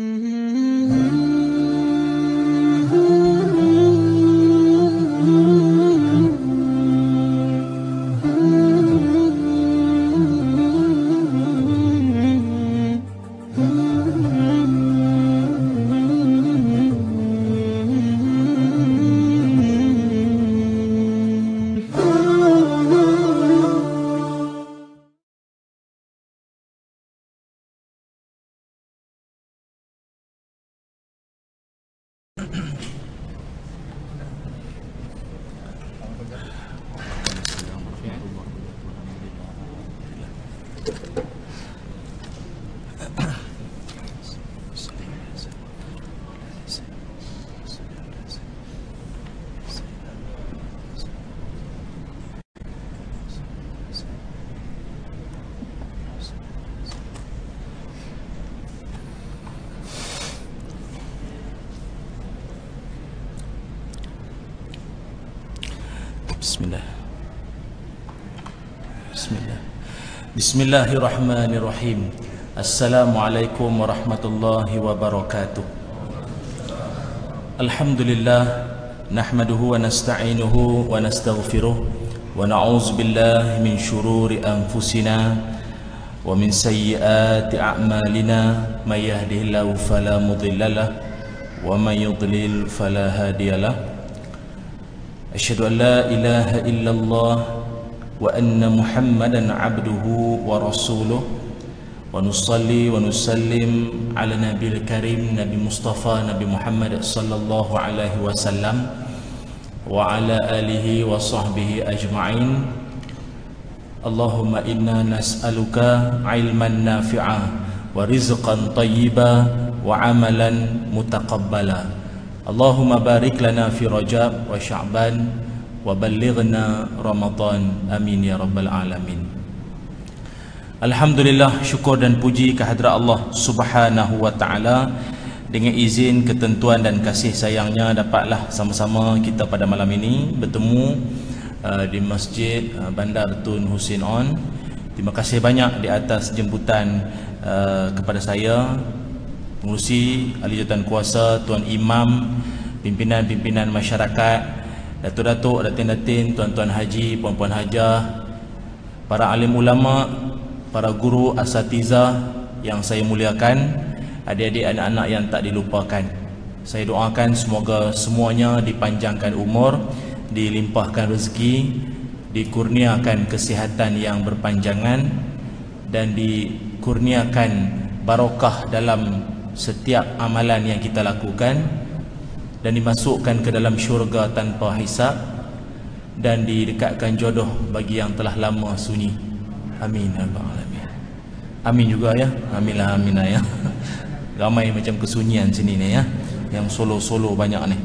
Mm-hmm. Bismillahirrahmanirrahim. Assalamualaikum warahmatullahi wabarakatuh. Alhamdulillah Nahmaduhu wa nasta'inuhu wa nasta'gfiruh Wa na'uzubillah min syururi anfusina Wa min sayyiat a'malina. May yahdihillahu falamudillalah Wa man yudlil falahadiyalah Ashadu an la ilaha illallah وأن محمدا عبده ورسوله ونصلي ونسلم على نبي الكريم نبي مصطفى نبي محمد صلى الله عليه وسلم وعلى آله وصحبه أجمعين اللهم إنا نسألك علما نافعا ورزقا طيبا وعملا متقبلا Allahumma barik lana fi Rajab wa Ballighna Ramadan amin ya rabbal alamin Alhamdulillah syukur dan puji kehadrat Allah Subhanahu wa taala. Dengan izin ketentuan dan kasih sayangnya dapatlah sama-sama kita pada malam ini bertemu uh, di Masjid uh, Bandar Tun Husin On. Terima kasih banyak di atas jemputan uh, kepada saya pengurusi ahli jawatan kuasa tuan imam pimpinan-pimpinan masyarakat datuk-datuk datin-datin tuan-tuan haji puan-puan hajah para alim ulama para guru asatiza yang saya muliakan adik-adik anak-anak yang tak dilupakan. Saya doakan semoga semuanya dipanjangkan umur dilimpahkan rezeki dikurniakan kesihatan yang berpanjangan dan dikurniakan barokah dalam setiap amalan yang kita lakukan dan dimasukkan ke dalam syurga tanpa hisap dan didekatkan jodoh bagi yang telah lama sunyi. Amin ya alamin. Amin juga ya. Amin lah lah ya. Ramai macam kesunyian sini ni ya. Yang solo-solo banyak ni.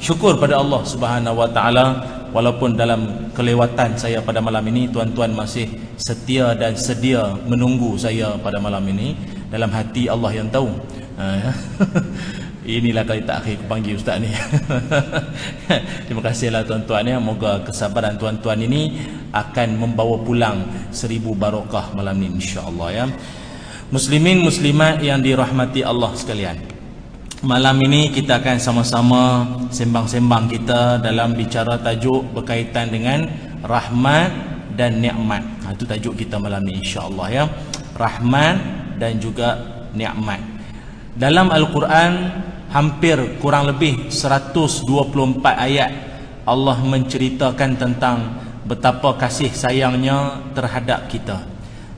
Syukur pada Allah subhanahu wa ta'ala. Walaupun dalam kelewatan saya pada malam ini tuan-tuan masih setia dan sedia menunggu saya pada malam ini. Dalam hati Allah yang tahu. Ha, ya. inilah kali tak akhir panggil ustaz ni. Terima kasihlah tuan-tuan ya. Moga kesabaran tuan-tuan ini akan membawa pulang seribu barokah malam ni insyaAllah ya. Muslimin muslimat yang dirahmati Allah sekalian. Malam ini kita akan sama-sama sembang-sembang kita dalam bicara tajuk berkaitan dengan rahmat dan nikmat. Ha, itu tajuk kita malam ni insyaAllah ya. Rahmat dan juga nikmat. Dalam Al-Quran hampir kurang lebih 124 ayat Allah menceritakan tentang betapa kasih sayangnya terhadap kita.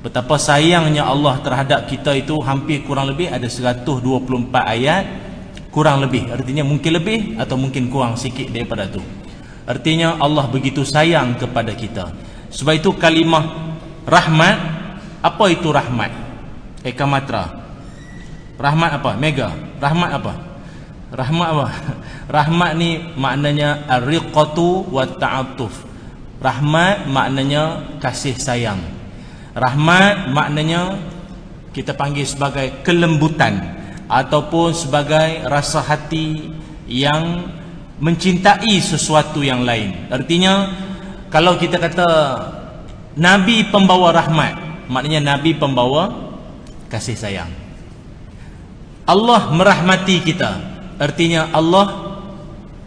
Betapa sayangnya Allah terhadap kita itu hampir kurang lebih ada 124 ayat kurang lebih. Artinya mungkin lebih atau mungkin kurang sikit daripada itu. Artinya Allah begitu sayang kepada kita. Sebab itu kalimah rahmat apa itu rahmat? Eka Matra Rahmat apa? Mega Rahmat apa? Rahmat apa? Rahmat ni maknanya Ar-riqatu wa ta'atuf Rahmat maknanya kasih sayang. Rahmat maknanya Kita panggil sebagai kelembutan Ataupun sebagai rasa hati Yang mencintai sesuatu yang lain. Artinya Kalau kita kata Nabi pembawa rahmat Maknanya Nabi pembawa kasih sayang. Allah merahmati kita artinya Allah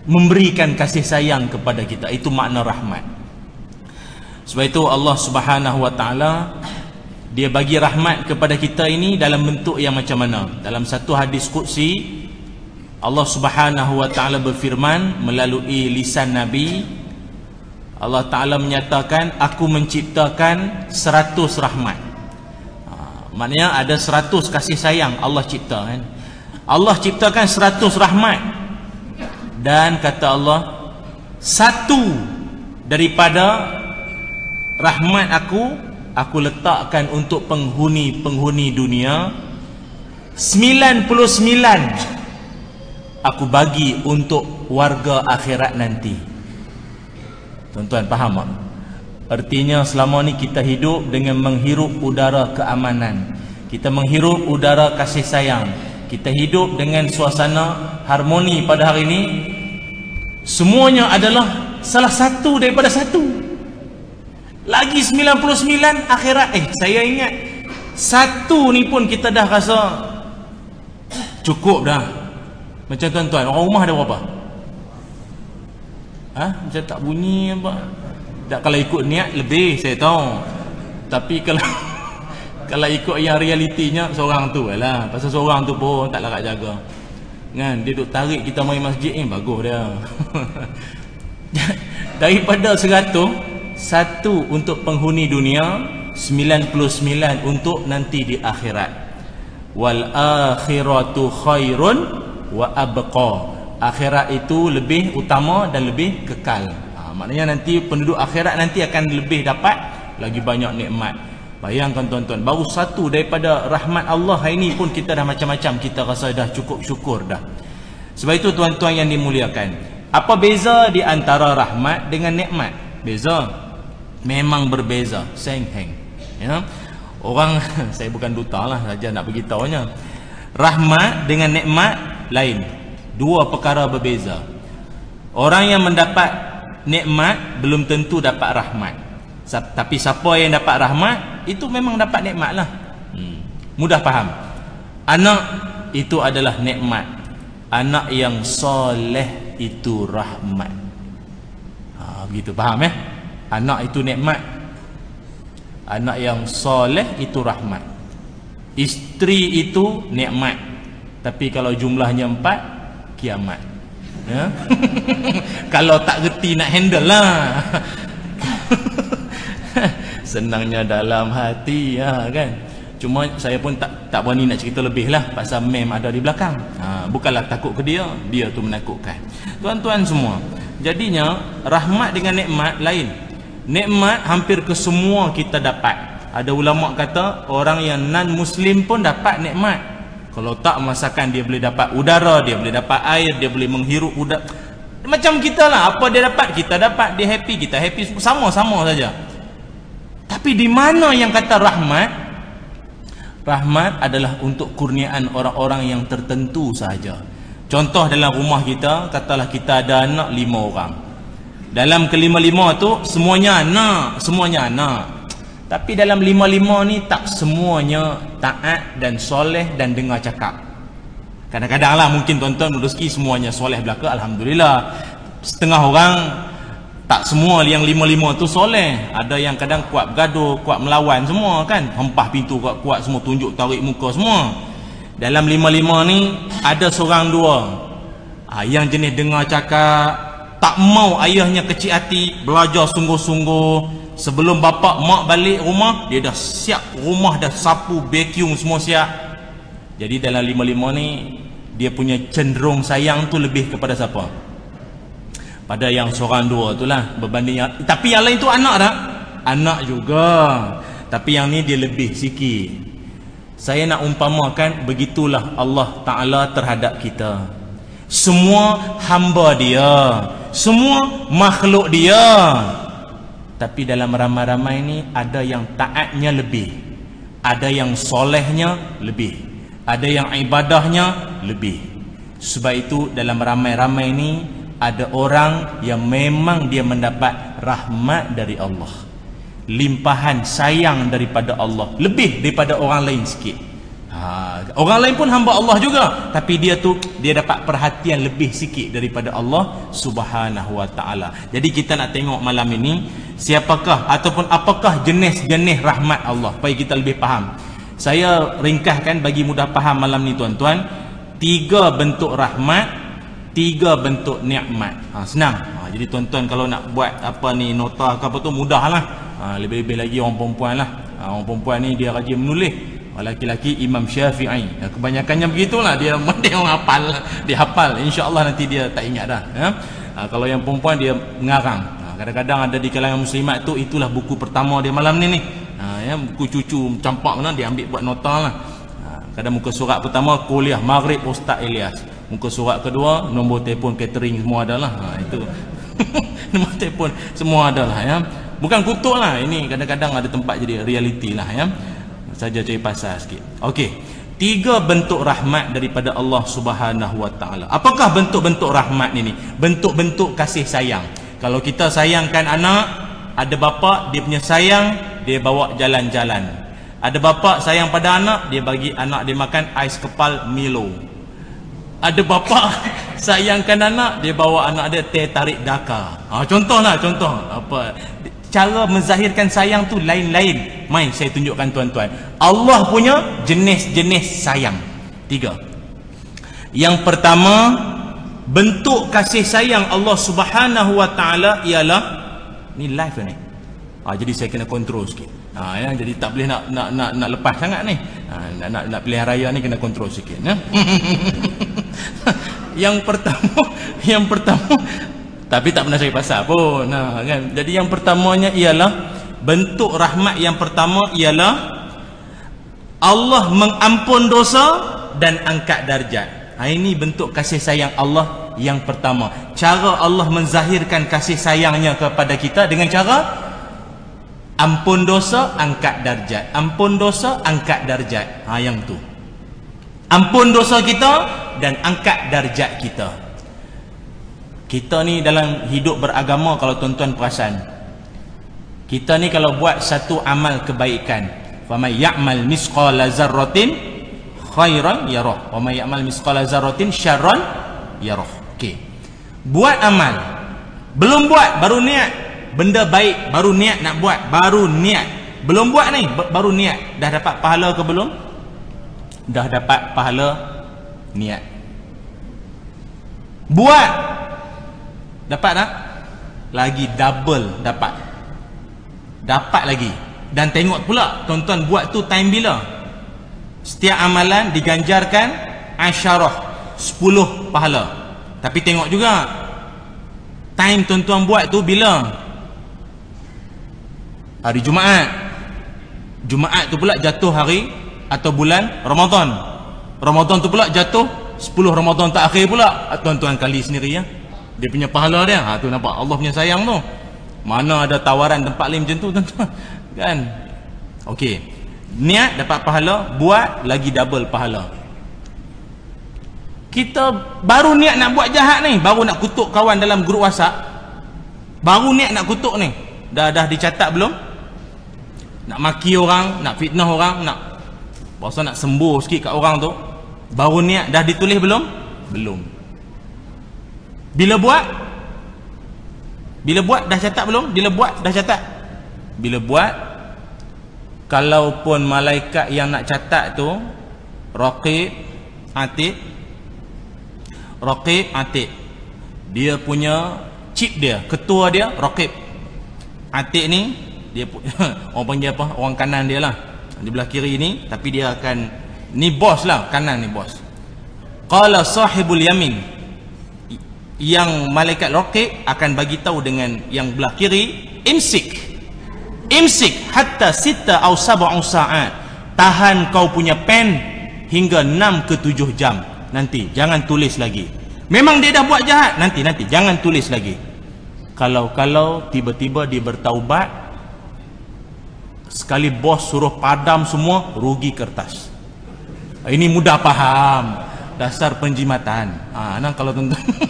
memberikan kasih sayang kepada kita. Itu makna rahmat. Sebab itu Allah Subhanahu wa taala dia bagi rahmat kepada kita ini dalam bentuk yang macam mana? Dalam satu hadis qudsi Allah Subhanahu wa taala berfirman melalui lisan nabi Allah taala menyatakan aku menciptakan seratus rahmat. Ha, maknanya ada seratus kasih sayang Allah cipta kan Allah ciptakan seratus rahmat. Dan kata Allah satu daripada rahmat aku aku letakkan untuk penghuni-penghuni dunia. 99 aku bagi untuk warga akhirat nanti. Tuan-tuan faham tak? artinya selama ni kita hidup dengan menghirup udara keamanan. Kita menghirup udara kasih sayang kita hidup dengan suasana harmoni pada hari ini semuanya adalah salah satu daripada satu lagi 99 akhirat Eh saya ingat Satu ni pun kita dah rasa Cukup dah Macam tuan-tuan Orang rumah ada berapa? Ha? Macam tak bunyi apa? Tak, kalau ikut niat lebih saya tahu Tapi kalau Kalau ikut yang realitinya Seorang tu lah Pasal seorang tu pun tak larat jaga. Kan? Dia duk tarik kita main masjid ni Bagus dia. Daripada seratus satu untuk penghuni dunia 99 untuk nanti di akhirat. Wal akhiratu khairun wa abqa. Akhirat itu lebih utama dan lebih kekal. Ha, maknanya nanti penduduk akhirat nanti akan lebih dapat lagi banyak nikmat bayangkan tuan-tuan baru satu daripada rahmat Allah hari ini pun kita dah macam-macam. Kita rasa dah cukup syukur dah. Sebab itu tuan-tuan yang dimuliakan apa beza di antara rahmat dengan nikmat? Beza. Memang berbeza. Seng heng. Ya? Orang saya bukan duta lah saja nak beritahunya rahmat dengan nikmat lain. Dua perkara berbeza. Orang yang mendapat nikmat belum tentu dapat rahmat tapi siapa yang dapat rahmat itu memang dapat nikmat lah. Hmm. mudah faham? Anak itu adalah nikmat. Anak yang soleh itu rahmat. Ha, begitu faham ya eh? anak itu nikmat. Anak yang soleh itu rahmat. Isteri itu nikmat. Tapi kalau jumlahnya empat kiamat. Ya? kalau tak reti nak handle lah senangnya dalam hati ya kan? Cuma saya pun tak tak berani nak cerita lebih lah pasal mem ada di belakang. Ha, bukanlah takut ke dia dia tu menakutkan. Tuan-tuan semua jadinya rahmat dengan nikmat lain. Nikmat hampir ke semua kita dapat. Ada ulama kata orang yang non muslim pun dapat nikmat. Kalau tak masakan dia boleh dapat udara dia boleh dapat air dia boleh menghirup udara macam kita lah apa dia dapat kita dapat. Dia happy kita happy. Sama-sama saja tapi di mana yang kata rahmat? Rahmat adalah untuk kurniaan orang-orang yang tertentu sahaja contoh dalam rumah kita katalah kita ada anak lima orang. Dalam kelima-lima tu semuanya anak semuanya anak. Tapi dalam lima-lima ni tak semuanya taat dan soleh dan dengar cakap. Kadang-kadang lah mungkin tuan-tuan rezeki semuanya soleh belaka Alhamdulillah. Setengah orang tak semua yang lima-lima tu soleh. Ada yang kadang kuat bergaduh kuat melawan semua kan. Hempah pintu kuat-kuat semua tunjuk tarik muka semua. Dalam lima-lima ni ada seorang dua. Ha, yang jenis dengar cakap tak mau ayahnya kecil hati belajar sungguh-sungguh. Sebelum bapa mak balik rumah dia dah siap rumah dah sapu vacuum semua siap. Jadi dalam lima-lima ni dia punya cenderung sayang tu lebih kepada siapa pada yang seorang dua tu lah berbanding yang, tapi yang lain tu anak tak? Anak juga. Tapi yang ni dia lebih sikit. Saya nak umpamakan begitulah Allah Ta'ala terhadap kita. Semua hamba dia semua makhluk dia. Tapi dalam ramai-ramai ini ada yang taatnya lebih ada yang solehnya lebih ada yang ibadahnya lebih. Sebab itu dalam ramai-ramai ini ada orang yang memang dia mendapat rahmat dari Allah. Limpahan sayang daripada Allah. Lebih daripada orang lain sikit. Ha, orang lain pun hamba Allah juga. Tapi dia tu dia dapat perhatian lebih sikit daripada Allah Subhanahu wa taala. Jadi kita nak tengok malam ini siapakah ataupun apakah jenis-jenis rahmat Allah? Supaya kita lebih faham. Saya ringkaskan bagi mudah faham malam ni tuan-tuan, tiga bentuk rahmat, tiga bentuk nikmat. Ha, senang. Ha, jadi tuan-tuan kalau nak buat apa ni nota ke apa tu mudahlah. Ha, lebih-lebih lagi orang perempuan lah. Ha, orang perempuan ni dia rajin menulis laki-laki Imam Syafi'i ya, kebanyakannya begitulah dia dia orang hafal dia hafal insya-Allah nanti dia tak ingat dah ya. ha, kalau yang perempuan dia mengarang ha, kadang-kadang ada di kalangan muslimat tu itulah buku pertama dia malam ni ni ha, ya, buku cucu campak mana dia ambil buat nota lah ha, kadang muka surat pertama kuliah maghrib Ustaz Ilyas muka surat kedua nombor telefon catering semua adalah ha, itu nombor telefon semua adalah ya bukan kutuk lah ini kadang-kadang ada tempat jadi reality lah ya saja cari pasal sikit. Okey. Tiga bentuk rahmat daripada Allah Subhanahu Wa Taala. Apakah bentuk-bentuk rahmat ini? Bentuk-bentuk kasih sayang. Kalau kita sayangkan anak, ada bapa dia punya sayang, dia bawa jalan-jalan. Ada bapa sayang pada anak, dia bagi anak dia makan ais kepal Milo. Ada bapa sayangkan anak, dia bawa anak dia teh tarik daka. Ha, contohlah, contoh. Apa? cara menzahirkan sayang tu lain-lain main saya tunjukkan tuan-tuan Allah punya jenis-jenis sayang tiga yang pertama bentuk kasih sayang Allah subhanahu wa ta'ala ialah ni live ni ha, jadi saya kena kontrol sikit ha, ya, jadi tak boleh nak nak nak, nak lepas sangat ni ha, nak, nak, nak pilihan raya ni kena kontrol sikit ya. yang pertama yang pertama tapi tak pernah cari pasal pun nah, kan? jadi yang pertamanya ialah bentuk rahmat yang pertama ialah Allah mengampun dosa dan angkat darjat ha, ini bentuk kasih sayang Allah yang pertama cara Allah menzahirkan kasih sayangnya kepada kita dengan cara ampun dosa angkat darjat. Ampun dosa angkat darjat. Ha, yang tu. Ampun dosa kita dan angkat darjat kita. Kita ni dalam hidup beragama kalau tuan-tuan perasan kita ni kalau buat satu amal kebaikan faman ya'mal misqala zarratin khairan yarah. Wa may ya'mal misqala zarratin syarran yarah. Okey. Buat amal. Belum buat baru niat benda baik baru niat nak buat baru niat belum buat ni baru niat dah dapat pahala ke belum dah dapat pahala niat buat Dapat tak? Lagi double dapat. Dapat lagi. Dan tengok pula tuan-tuan buat tu time bila? Setiap amalan diganjarkan asyarah 10 pahala. Tapi tengok juga time tuan-tuan buat tu bila? Hari Jumaat. Jumaat tu pula jatuh hari atau bulan Ramadan. Ramadan tu pula jatuh 10 Ramadan tak akhir pula. Tuan-tuan kali sendiri ya. Dia punya pahala dia. Ha tu nampak Allah punya sayang tu. Mana ada tawaran tempat lain macam tu tuan-tuan? Kan? Okey. Niat dapat pahala buat lagi double pahala. Kita baru niat nak buat jahat ni baru nak kutuk kawan dalam grup WhatsApp. Baru niat nak kutuk ni. Dah dah dicatat belum nak maki orang nak fitnah orang nak pasal nak sembuh sikit kat orang tu. Baru niat dah ditulis belum? Belum. Bila buat? Bila buat dah catat belum? Bila buat dah catat? Bila buat? Kalaupun malaikat yang nak catat tu Raqib Atid Raqib Atid dia punya chip dia, ketua dia Raqib. Atid ni dia orang panggil apa? Orang kanan dia lah. Di belah kiri ni tapi dia akan ni bos lah, kanan ni bos. Qala sahibul yamin. Yang malaikat raqib akan bagi tahu dengan yang belah kiri imsik. Imsik hatta sita au sab'u sa'at. Tahan kau punya pen hingga 6 ke 7 jam. Nanti jangan tulis lagi. Memang dia dah buat jahat? Nanti nanti jangan tulis lagi. Kalau-kalau tiba-tiba dia bertaubat sekali bos suruh padam semua rugi kertas. Ini mudah faham. Dasar penjimatan. Ah ha, nah kalau tuan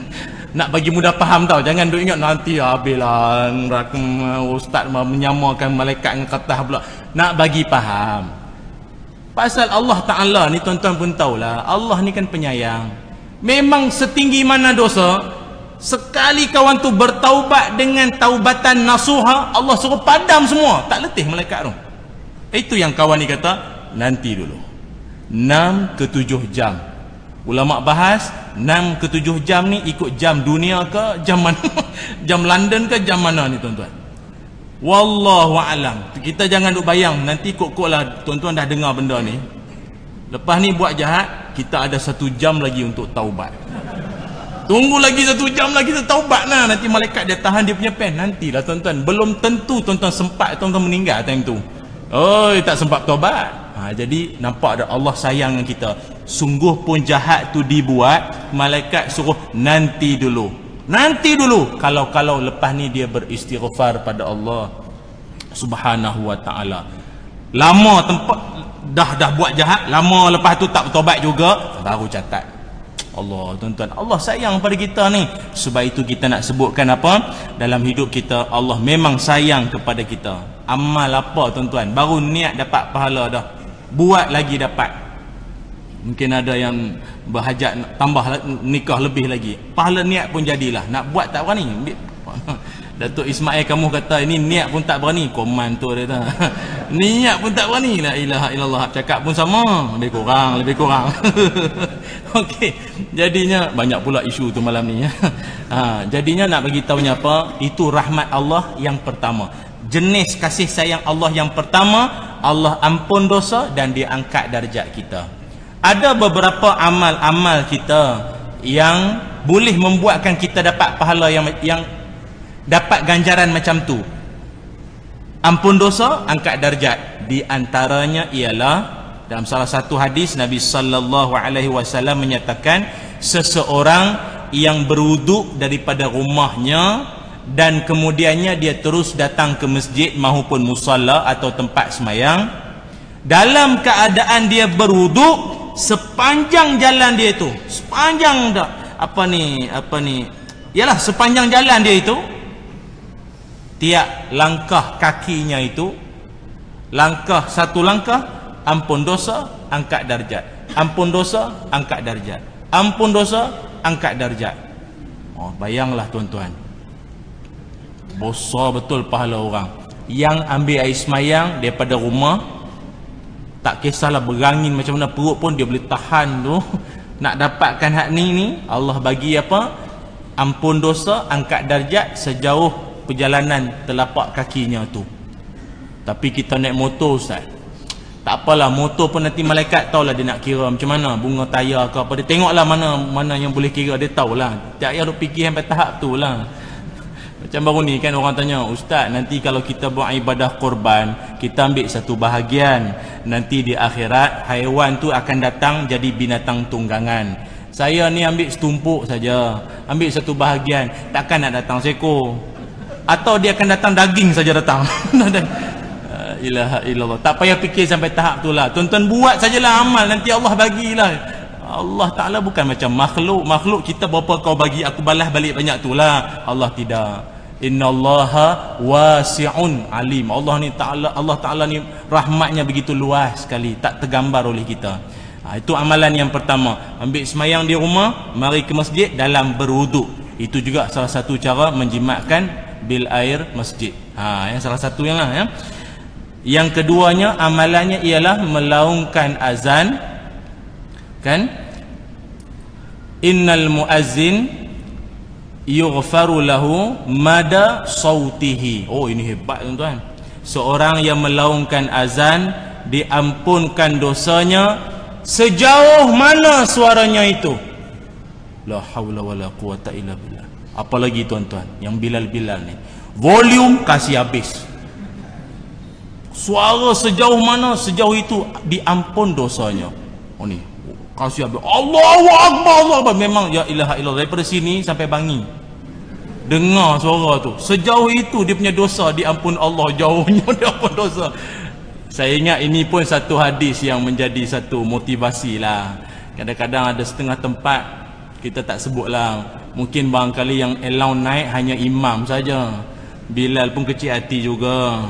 nak bagi mudah faham tau jangan duk ingat nanti habislah ustaz menyamakan malaikat dengan kertas pula. Nak bagi faham. Pasal Allah Ta'ala ni tuan-tuan pun tahulah Allah ni kan penyayang. Memang setinggi mana dosa sekali kawan tu bertaubat dengan taubatan nasuha Allah suruh padam semua. Tak letih malaikat tu. Itu yang kawan ni kata nanti dulu. 6 ke 7 jam. Ulama bahas 6 ke 7 jam ni ikut jam dunia ke jam mana? Jam London ke jam mana ni tuan-tuan? Wallahu alam. Kita jangan duk bayang nanti kok-kok lah tuan-tuan dah dengar benda ni. Lepas ni buat jahat kita ada satu jam lagi untuk taubat Tunggu lagi satu jam lagi kita taubat lah. Nanti malaikat dia tahan dia punya pen. Nantilah tuan-tuan. Belum tentu tuan-tuan sempat tuan-tuan meninggal time tu. Oh, tak sempat taubat. Ha, jadi nampak ada Allah sayang kita. Sungguh pun jahat tu dibuat. Malaikat suruh nanti dulu. Nanti dulu. Kalau-kalau lepas ni dia beristighfar pada Allah. Subhanahu wa ta'ala. Lama tempat dah dah buat jahat. Lama lepas tu tak bertobat juga. Baru catat. Allah. Tuan-tuan Allah sayang pada kita ni. Sebab itu kita nak sebutkan apa? Dalam hidup kita Allah memang sayang kepada kita. Amal apa tuan-tuan? Baru niat dapat pahala dah. Buat lagi dapat. Mungkin ada yang berhajat tambah nikah lebih lagi. Pahala niat pun jadilah. Nak buat tak berani. Datuk Ismail kamu kata ini niat pun tak berani. Koman tu dia kata niat pun tak berani. La ilaha illallah. Cakap pun sama. Lebih kurang lebih kurang okey jadinya banyak pula isu tu malam ni. Ya ha, jadinya nak bagi tahu apa? Itu rahmat Allah yang pertama. Jenis kasih sayang Allah yang pertama Allah ampun dosa dan dia angkat darjat kita. Ada beberapa amal-amal kita yang boleh membuatkan kita dapat pahala yang yang dapat ganjaran macam tu. Ampun dosa angkat darjat. Di antaranya ialah dalam salah satu hadis Nabi sallallahu alaihi wasallam menyatakan seseorang yang berwuduk daripada rumahnya dan kemudiannya dia terus datang ke masjid maupun musalla atau tempat semayang dalam keadaan dia berwuduk sepanjang jalan dia itu. Sepanjang dah apa ni apa ni? Ialah sepanjang jalan dia itu tiap langkah kakinya itu langkah satu langkah ampun dosa angkat darjat. Ampun dosa angkat darjat. Ampun dosa angkat darjat. Oh bayanglah tuan-tuan. Besar betul pahala orang. Yang ambil air semayang daripada rumah tak kisahlah berangin macam mana perut pun dia boleh tahan tu. Nak dapatkan hak ni ni Allah bagi apa? Ampun dosa angkat darjat sejauh perjalanan telapak kakinya tu. Tapi kita naik motor Ustaz tak apalah motor pun nanti malaikat tahulah dia nak kira macam mana bunga tayar ke apa. Dia tengoklah mana mana yang boleh kira dia tahulah tak payah duk fikir sampai tahap tu lah macam baru ni kan orang tanya Ustaz nanti kalau kita buat ibadah korban kita ambil satu bahagian. Nanti di akhirat haiwan tu akan datang jadi binatang tunggangan. Saya ni ambil setumpuk saja. Ambil satu bahagian takkan nak datang seekor atau dia akan datang daging saja datang ilaha illallah. Tak payah fikir sampai tahap tu lah. Tuan-tuan buat sajalah amal. Nanti Allah bagilah. Allah Ta'ala bukan macam makhluk. Makhluk kita berapa kau bagi aku balas balik banyak tu lah. Allah tidak. Inna allaha wasi'un alim. Allah ni Ta'ala Allah Ta'ala ni rahmatnya begitu luas sekali. Tak tergambar oleh kita. Ha, itu amalan yang pertama. Ambil semayang di rumah mari ke masjid dalam berwuduk. Itu juga salah satu cara menjimatkan bil air masjid. Ha yang salah satu yang lah ya. Yang keduanya amalannya ialah melaungkan azan kan innal muazzin yughfaru lahu mada sautihi. Oh ini hebat tuan-tuan. Seorang yang melaungkan azan diampunkan dosanya sejauh mana suaranya itu. La haula wala quwata illa billah apalagi tuan-tuan yang bilal-bilal ni volume kasih habis suara sejauh mana sejauh itu diampun dosanya. Oh ni. Kasih habis Allahu Akbar Allah Akbar. Memang ya ilaha illallah. Daripada sini sampai bangi. Dengar suara tu. Sejauh itu dia punya dosa diampun Allah. Jauhnya diampun dosa. Saya ingat ini pun satu hadis yang menjadi satu motivasi lah. Kadang-kadang ada setengah tempat kita tak sebut lah. Mungkin barangkali yang allow naik hanya imam saja. Bilal pun kecil hati juga.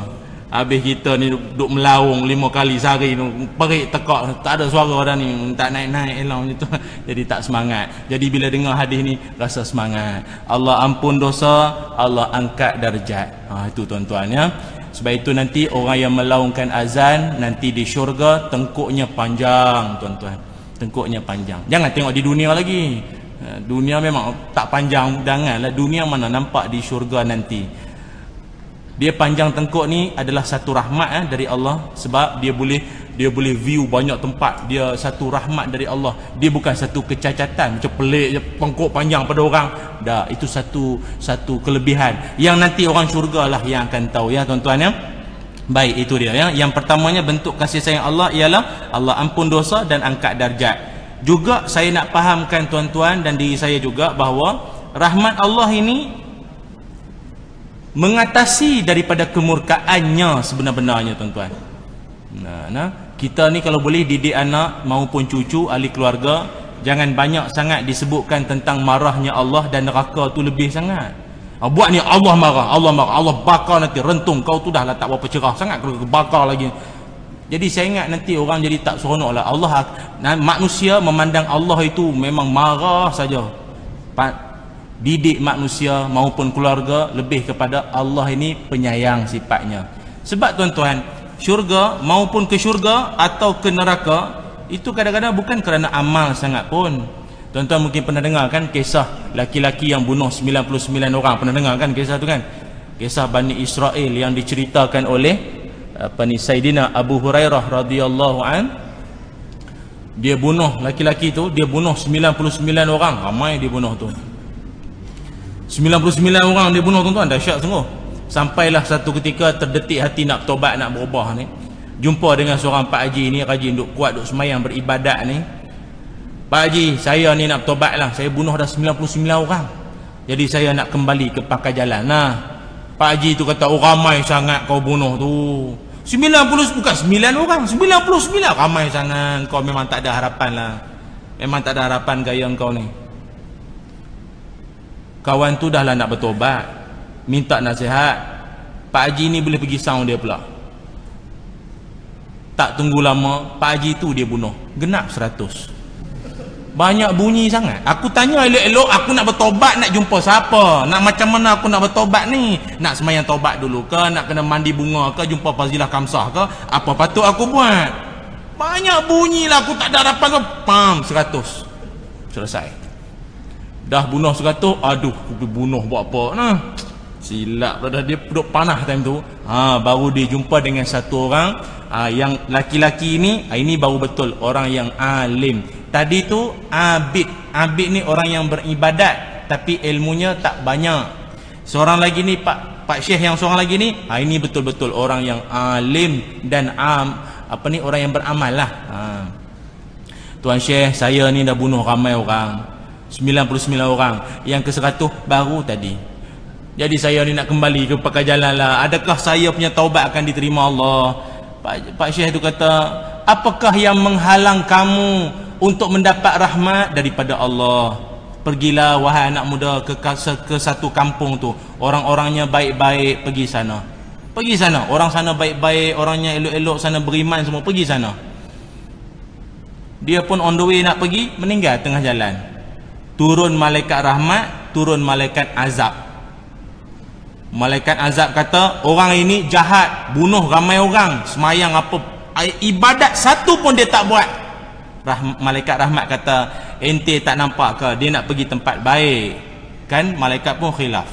Habis kita ni duduk melaung lima kali sehari tu perik tekak tak ada suara dah ni tak naik-naik elang macam tu. Jadi tak semangat. Jadi bila dengar hadis ni rasa semangat. Allah ampun dosa, Allah angkat darjat. Ha itu tuan-tuan ya. Sebab itu nanti orang yang melaungkan azan nanti di syurga tengkuknya panjang tuan-tuan. Tengkuknya panjang. Jangan tengok di dunia lagi. Ha, dunia memang tak panjang janganlah dunia mana nampak di syurga nanti dia panjang tengkuk ni adalah satu rahmat eh, dari Allah. Sebab dia boleh dia boleh view banyak tempat. Dia satu rahmat dari Allah. Dia bukan satu kecacatan macam pelik je tengkuk panjang pada orang. Dah itu satu satu kelebihan. Yang nanti orang syurga lah yang akan tahu ya tuan-tuan ya. Baik itu dia ya. Yang pertamanya bentuk kasih sayang Allah ialah Allah ampun dosa dan angkat darjat. Juga saya nak fahamkan tuan-tuan dan diri saya juga bahawa rahmat Allah ini mengatasi daripada kemurkaannya sebenar-benarnya tuan-tuan. Nah, nah. Kita ni kalau boleh didik anak maupun cucu ahli keluarga jangan banyak sangat disebutkan tentang marahnya Allah dan neraka tu lebih sangat. Ha, buat ni Allah marah Allah marah Allah bakar nanti rentung kau tu dah lah tak berapa cerah sangat kalau bakar lagi. Jadi saya ingat nanti orang jadi tak seronok lah Allah manusia memandang Allah itu memang marah saja didik manusia maupun keluarga lebih kepada Allah ini penyayang sifatnya. Sebab tuan-tuan syurga maupun ke syurga atau ke neraka itu kadang-kadang bukan kerana amal sangat pun. Tuan-tuan mungkin pernah dengar kan kisah laki-laki yang bunuh 99 orang. Pernah dengar kan kisah tu kan? Kisah Bani Israel yang diceritakan oleh apa ni Saidina Abu Hurairah radhiyallahu an. Dia bunuh laki-laki tu dia bunuh 99 orang. Ramai dia bunuh tu 99 orang dia bunuh tuan-tuan. Dahsyat sungguh. Sampailah satu ketika terdetik hati nak bertobat nak berubah ni. Jumpa dengan seorang Pak Haji ni rajin duk kuat duk semayang beribadat ni. Pak Haji saya ni nak bertobat lah. Saya bunuh dah 99 orang. Jadi saya nak kembali ke pakai jalan. Nah Pak Haji tu kata oh ramai sangat kau bunuh tu. 90 bukan 9 orang. 99 ramai sangat. Kau memang tak ada harapan lah. Memang tak ada harapan gaya kau ni kawan tu dah lah nak bertobat. Minta nasihat. Pak Haji ni boleh pergi sound dia pula. Tak tunggu lama Pak Haji tu dia bunuh. Genap seratus. Banyak bunyi sangat. Aku tanya elok-elok aku nak bertobat nak jumpa siapa? Nak macam mana aku nak bertobat ni? Nak semayang tobat dulu ke? Nak kena mandi bunga ke? Jumpa Fazilah Kamsah ke? Apa patut aku buat? Banyak bunyi lah aku tak ada harapan ke? Pam seratus. Selesai dah bunuh seratus aduh aku bunuh buat apa? Nah silap dah. Dia duduk panah time tu. Ha, baru dia jumpa dengan satu orang ha, yang laki-laki ini ha, ini baru betul orang yang alim. Tadi tu abid. Abid ni orang yang beribadat tapi ilmunya tak banyak. Seorang lagi ni pak pak syekh yang seorang lagi ni ha, ini betul-betul orang yang alim dan am apa ni orang yang beramal lah. Ha. tuan syekh saya ni dah bunuh ramai orang 99 orang. Yang ke 100 baru tadi. Jadi saya ni nak kembali ke pakai jalan lah. Adakah saya punya taubat akan diterima Allah? Pak, Pak Syekh tu kata apakah yang menghalang kamu untuk mendapat rahmat daripada Allah? Pergilah wahai anak muda ke, ke satu kampung tu. Orang-orangnya baik-baik pergi sana. Pergi sana. Orang sana baik-baik orangnya elok-elok sana beriman semua pergi sana. Dia pun on the way nak pergi meninggal tengah jalan turun malaikat rahmat turun malaikat azab. Malaikat azab kata orang ini jahat bunuh ramai orang semayang apa ibadat satu pun dia tak buat. Rah, malaikat rahmat kata ente tak nampak ke? Dia nak pergi tempat baik. Kan? Malaikat pun khilaf.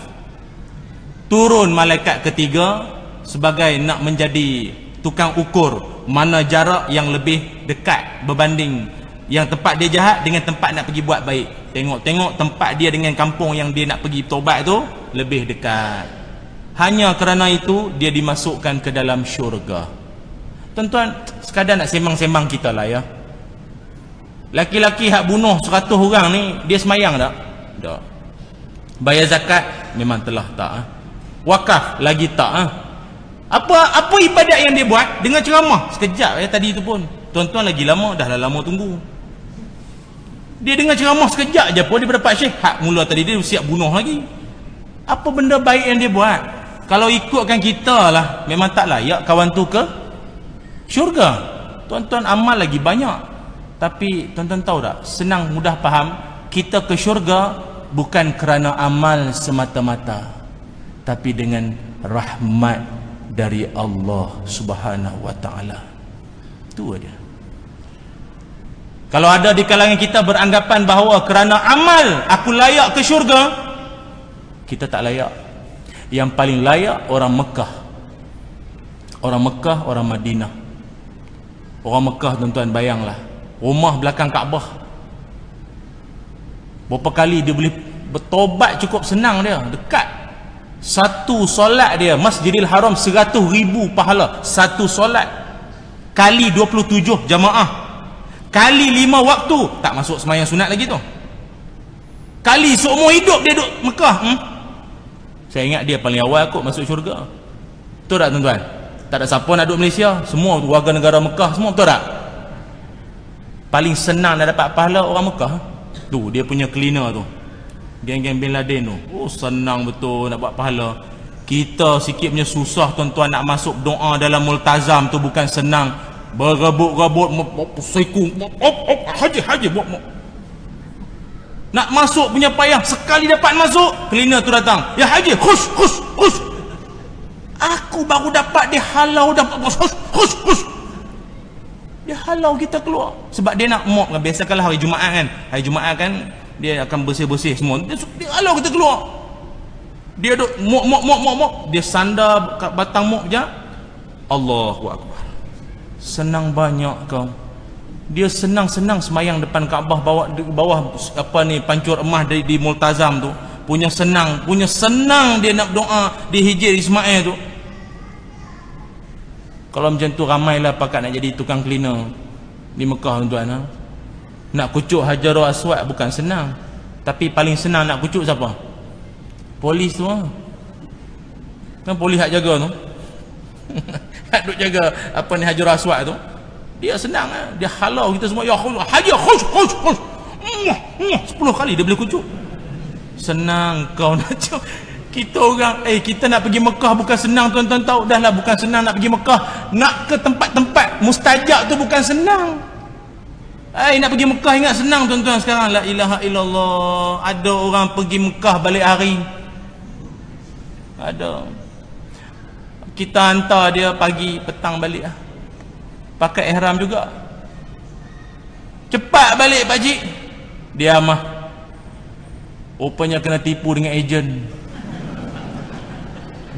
Turun malaikat ketiga sebagai nak menjadi tukang ukur mana jarak yang lebih dekat berbanding yang tempat dia jahat dengan tempat nak pergi buat baik. Tengok-tengok tempat dia dengan kampung yang dia nak pergi tobat tu lebih dekat. Hanya kerana itu dia dimasukkan ke dalam syurga. Tuan-tuan sekadar nak sembang-sembang kita lah ya. Laki-laki hak bunuh 100 orang ni dia semayang tak? tak. Bayar zakat memang telah tak ha? wakaf lagi tak ha? apa apa ibadat yang dia buat? Dengan ceramah. Sekejap ya tadi tu pun. Tuan-tuan lagi lama dah lama tunggu dia dengar ceramah sekejap je pun dia dapat syekh? Hak mula tadi dia siap bunuh lagi. Apa benda baik yang dia buat? Kalau ikutkan kita lah memang tak layak kawan tu ke? Syurga. Tuan-tuan amal lagi banyak. Tapi tuan-tuan tahu tak? Senang mudah faham. Kita ke syurga bukan kerana amal semata-mata. Tapi dengan rahmat dari Allah Subhanahu wa taala. Itu dia kalau ada di kalangan kita beranggapan bahawa kerana amal aku layak ke syurga kita tak layak. Yang paling layak orang Mekah. Orang Mekah orang Madinah. Orang Mekah tuan-tuan bayanglah. Rumah belakang Kaabah. Berapa kali dia boleh bertobat cukup senang dia dekat. Satu solat dia Masjidil Haram 100 ribu pahala. Satu solat. Kali 27 jamaah kali 5 waktu. Tak masuk semayang sunat lagi tu. Kali seumur hidup dia duduk Mekah hmm? saya ingat dia paling awal kot masuk syurga. Betul tak tuan-tuan? Tak ada siapa nak duduk Malaysia. Semua warga negara Mekah semua betul tak? Paling senang nak dapat pahala orang Mekah tu dia punya cleaner tu. Geng-geng Bin Laden tu. Oh senang betul nak buat pahala. Kita sikit punya susah tuan-tuan nak masuk doa dalam multazam tu bukan senang berebut-rebut siku haji haji nak masuk punya payah sekali dapat masuk cleaner tu datang ya haji khush khush khush. Aku baru dapat dia halau dapat khush khush khush dia halau kita keluar. Sebab dia nak mop kan biasa kalau hari Jumaat kan. Hari Jumaat kan dia akan bersih-bersih semua. Dia, dia halau kita keluar. Dia duk mop mop mop mop mop dia sandar batang mop je Allahu Akbar senang banyak kau. Dia senang-senang semayang depan Kaabah bawah bawah apa ni pancur emas di, di Multazam tu. Punya senang punya senang dia nak doa di Hijir Ismail tu. Kalau macam tu ramailah pakat nak jadi tukang cleaner di Mekah tuan-tuan ha? nak kucuk Hajarul Aswad bukan senang. Tapi paling senang nak kucuk siapa? Polis tu ha? kan polis hak jaga tu hak duk jaga apa ni Hajarul Aswad tu. Dia senang eh? dia halau kita semua ya Allah haji khush khush khush. Sepuluh kali dia boleh kucuk senang kau nak kita orang eh kita nak pergi Mekah bukan senang tuan-tuan tahu dah lah bukan senang nak pergi Mekah. Nak ke tempat-tempat mustajab tu bukan senang. Eh nak pergi Mekah ingat senang tuan-tuan sekarang. La ilaha illallah. Ada orang pergi Mekah balik hari. Ada kita hantar dia pagi petang balik lah. Pakai ihram juga. Cepat balik pakcik dia mah rupanya kena tipu dengan ejen.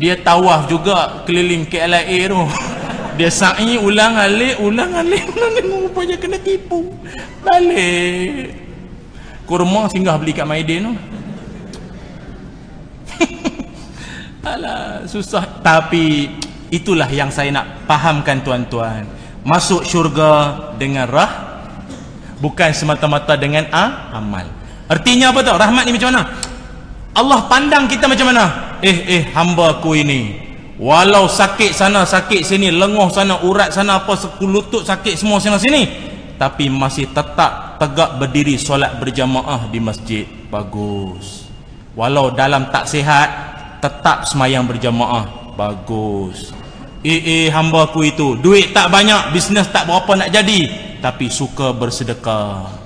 Dia tawaf juga keliling KLIA tu. Dia sa'i ulang alik ulang alik ulang alik. Rupanya kena tipu. Balik. Kurma singgah beli kat Maidin tu alah susah. Tapi itulah yang saya nak fahamkan tuan-tuan. Masuk syurga dengan rah bukan semata-mata dengan a, amal. Artinya apa tu rahmat ni macam mana? Allah pandang kita macam mana? Eh eh hamba ku ini walau sakit sana sakit sini lenguh sana urat sana apa sekulutut sakit semua sana sini tapi masih tetap tegak berdiri solat berjamaah di masjid. Bagus. Walau dalam tak sihat tetap semayang berjamaah. Bagus. Eh eh hamba aku itu duit tak banyak bisnes tak berapa nak jadi tapi suka bersedekah.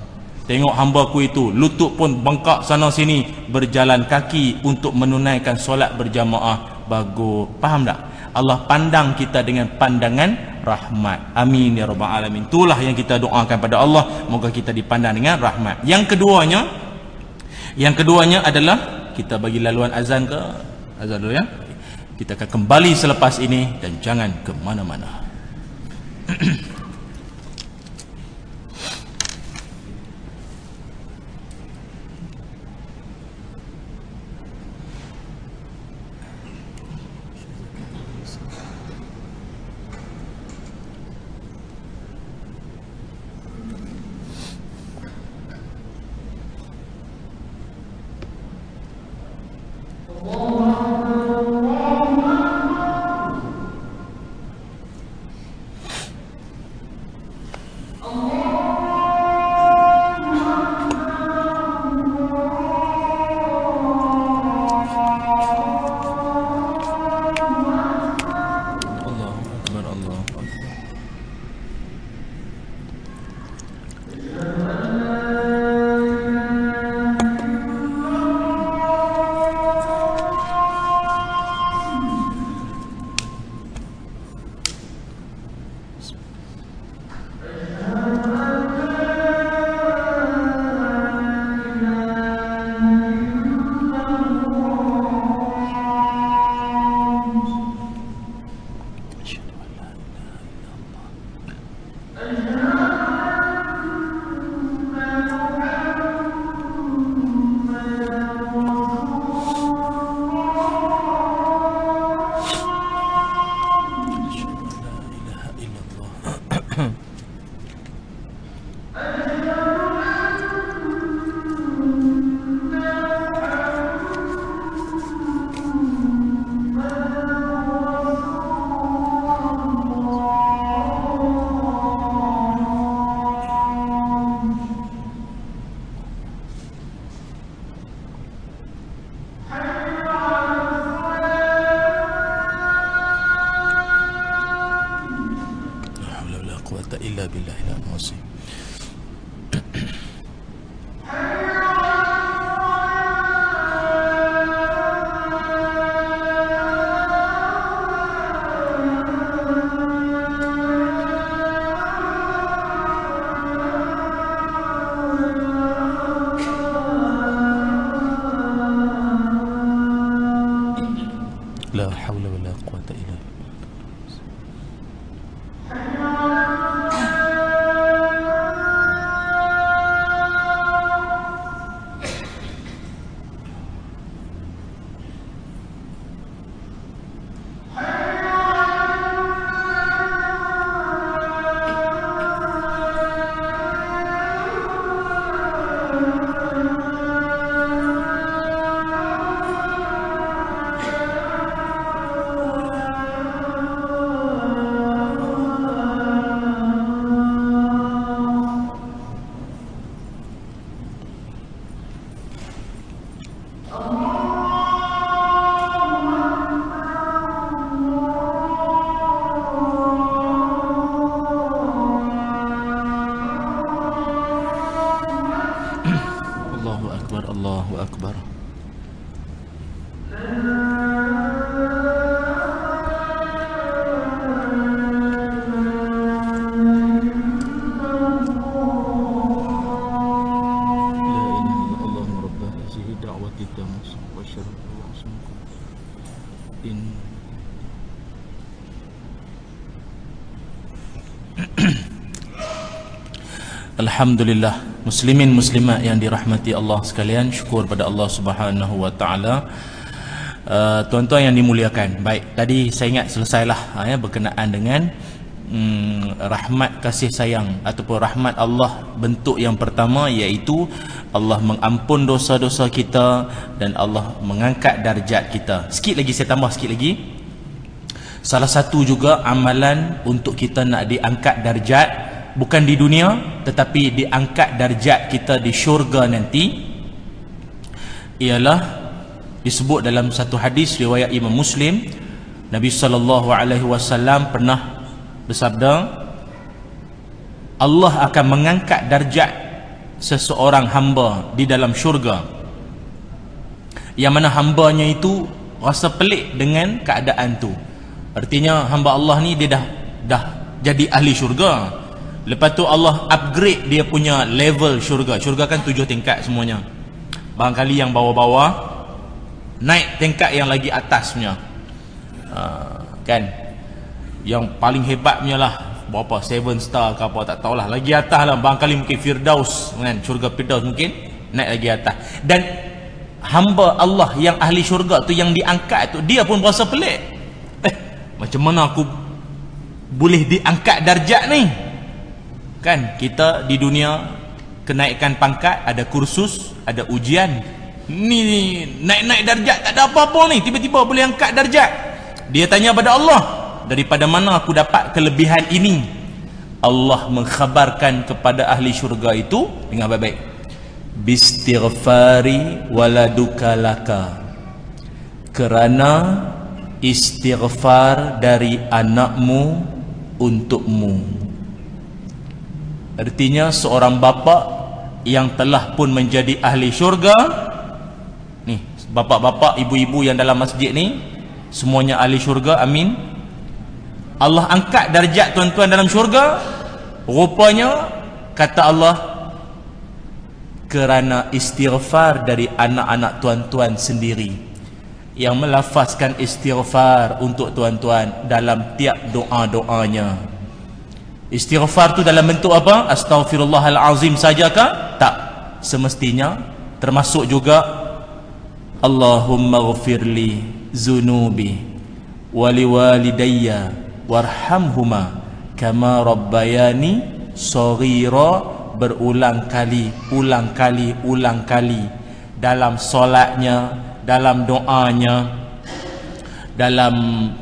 Tengok hamba aku itu lutut pun bengkak sana sini berjalan kaki untuk menunaikan solat berjamaah. Bagus. Faham tak? Allah pandang kita dengan pandangan rahmat. Amin ya rabbal alamin. Itulah yang kita doakan pada Allah. Moga kita dipandang dengan rahmat. Yang keduanya yang keduanya adalah kita bagi laluan azan ke azan dulu ya kita akan kembali selepas ini dan jangan ke mana-mana. Alhamdulillah. Muslimin muslimat yang dirahmati Allah sekalian syukur pada Allah Subhanahu wa taala. Uh, tuan-tuan yang dimuliakan baik tadi saya ingat selesailah uh, ya berkenaan dengan um, rahmat kasih sayang ataupun rahmat Allah bentuk yang pertama iaitu Allah mengampun dosa-dosa kita dan Allah mengangkat darjat kita. Sikit lagi saya tambah sikit lagi. Salah satu juga amalan untuk kita nak diangkat darjat bukan di dunia tetapi diangkat darjat kita di syurga nanti ialah disebut dalam satu hadis riwayat Imam Muslim Nabi sallallahu alaihi wasallam pernah bersabda Allah akan mengangkat darjat seseorang hamba di dalam syurga. Yang mana hambanya itu rasa pelik dengan keadaan tu. Artinya hamba Allah ni dia dah dah jadi ahli syurga Lepas tu Allah upgrade dia punya level syurga. Syurga kan tujuh tingkat semuanya. Barangkali yang bawah-bawah naik tingkat yang lagi atasnya. Uh, kan? Yang paling hebatnya lah berapa seven star ke apa tak tahulah. Lagi atas lah barangkali mungkin Firdaus kan? Syurga Firdaus mungkin naik lagi atas. Dan hamba Allah yang ahli syurga tu yang diangkat tu dia pun berasa pelik. Eh, macam mana aku boleh diangkat darjat ni? Kan kita di dunia kenaikan pangkat ada kursus ada ujian. Ni naik-naik darjat tak ada apa-apa ni. Tiba-tiba boleh angkat darjat. Dia tanya pada Allah daripada mana aku dapat kelebihan ini? Allah mengkhabarkan kepada ahli syurga itu dengan baik-baik. Bistighfari waladuka laka. Kerana istighfar dari anakmu untukmu Artinya seorang bapa yang telah pun menjadi ahli syurga ni bapa-bapa ibu-ibu yang dalam masjid ni semuanya ahli syurga amin. Allah angkat darjat tuan-tuan dalam syurga rupanya kata Allah kerana istighfar dari anak-anak tuan-tuan sendiri yang melafazkan istighfar untuk tuan-tuan dalam tiap doa-doanya Istighfar tu dalam bentuk apa? Astaghfirullahalazim sajakah? Tak. Semestinya termasuk juga Allahumma ghafirli zunubi wali walidayya warhamhuma kama rabbayani saghira berulang kali, ulang kali, ulang kali dalam solatnya, dalam doanya, dalam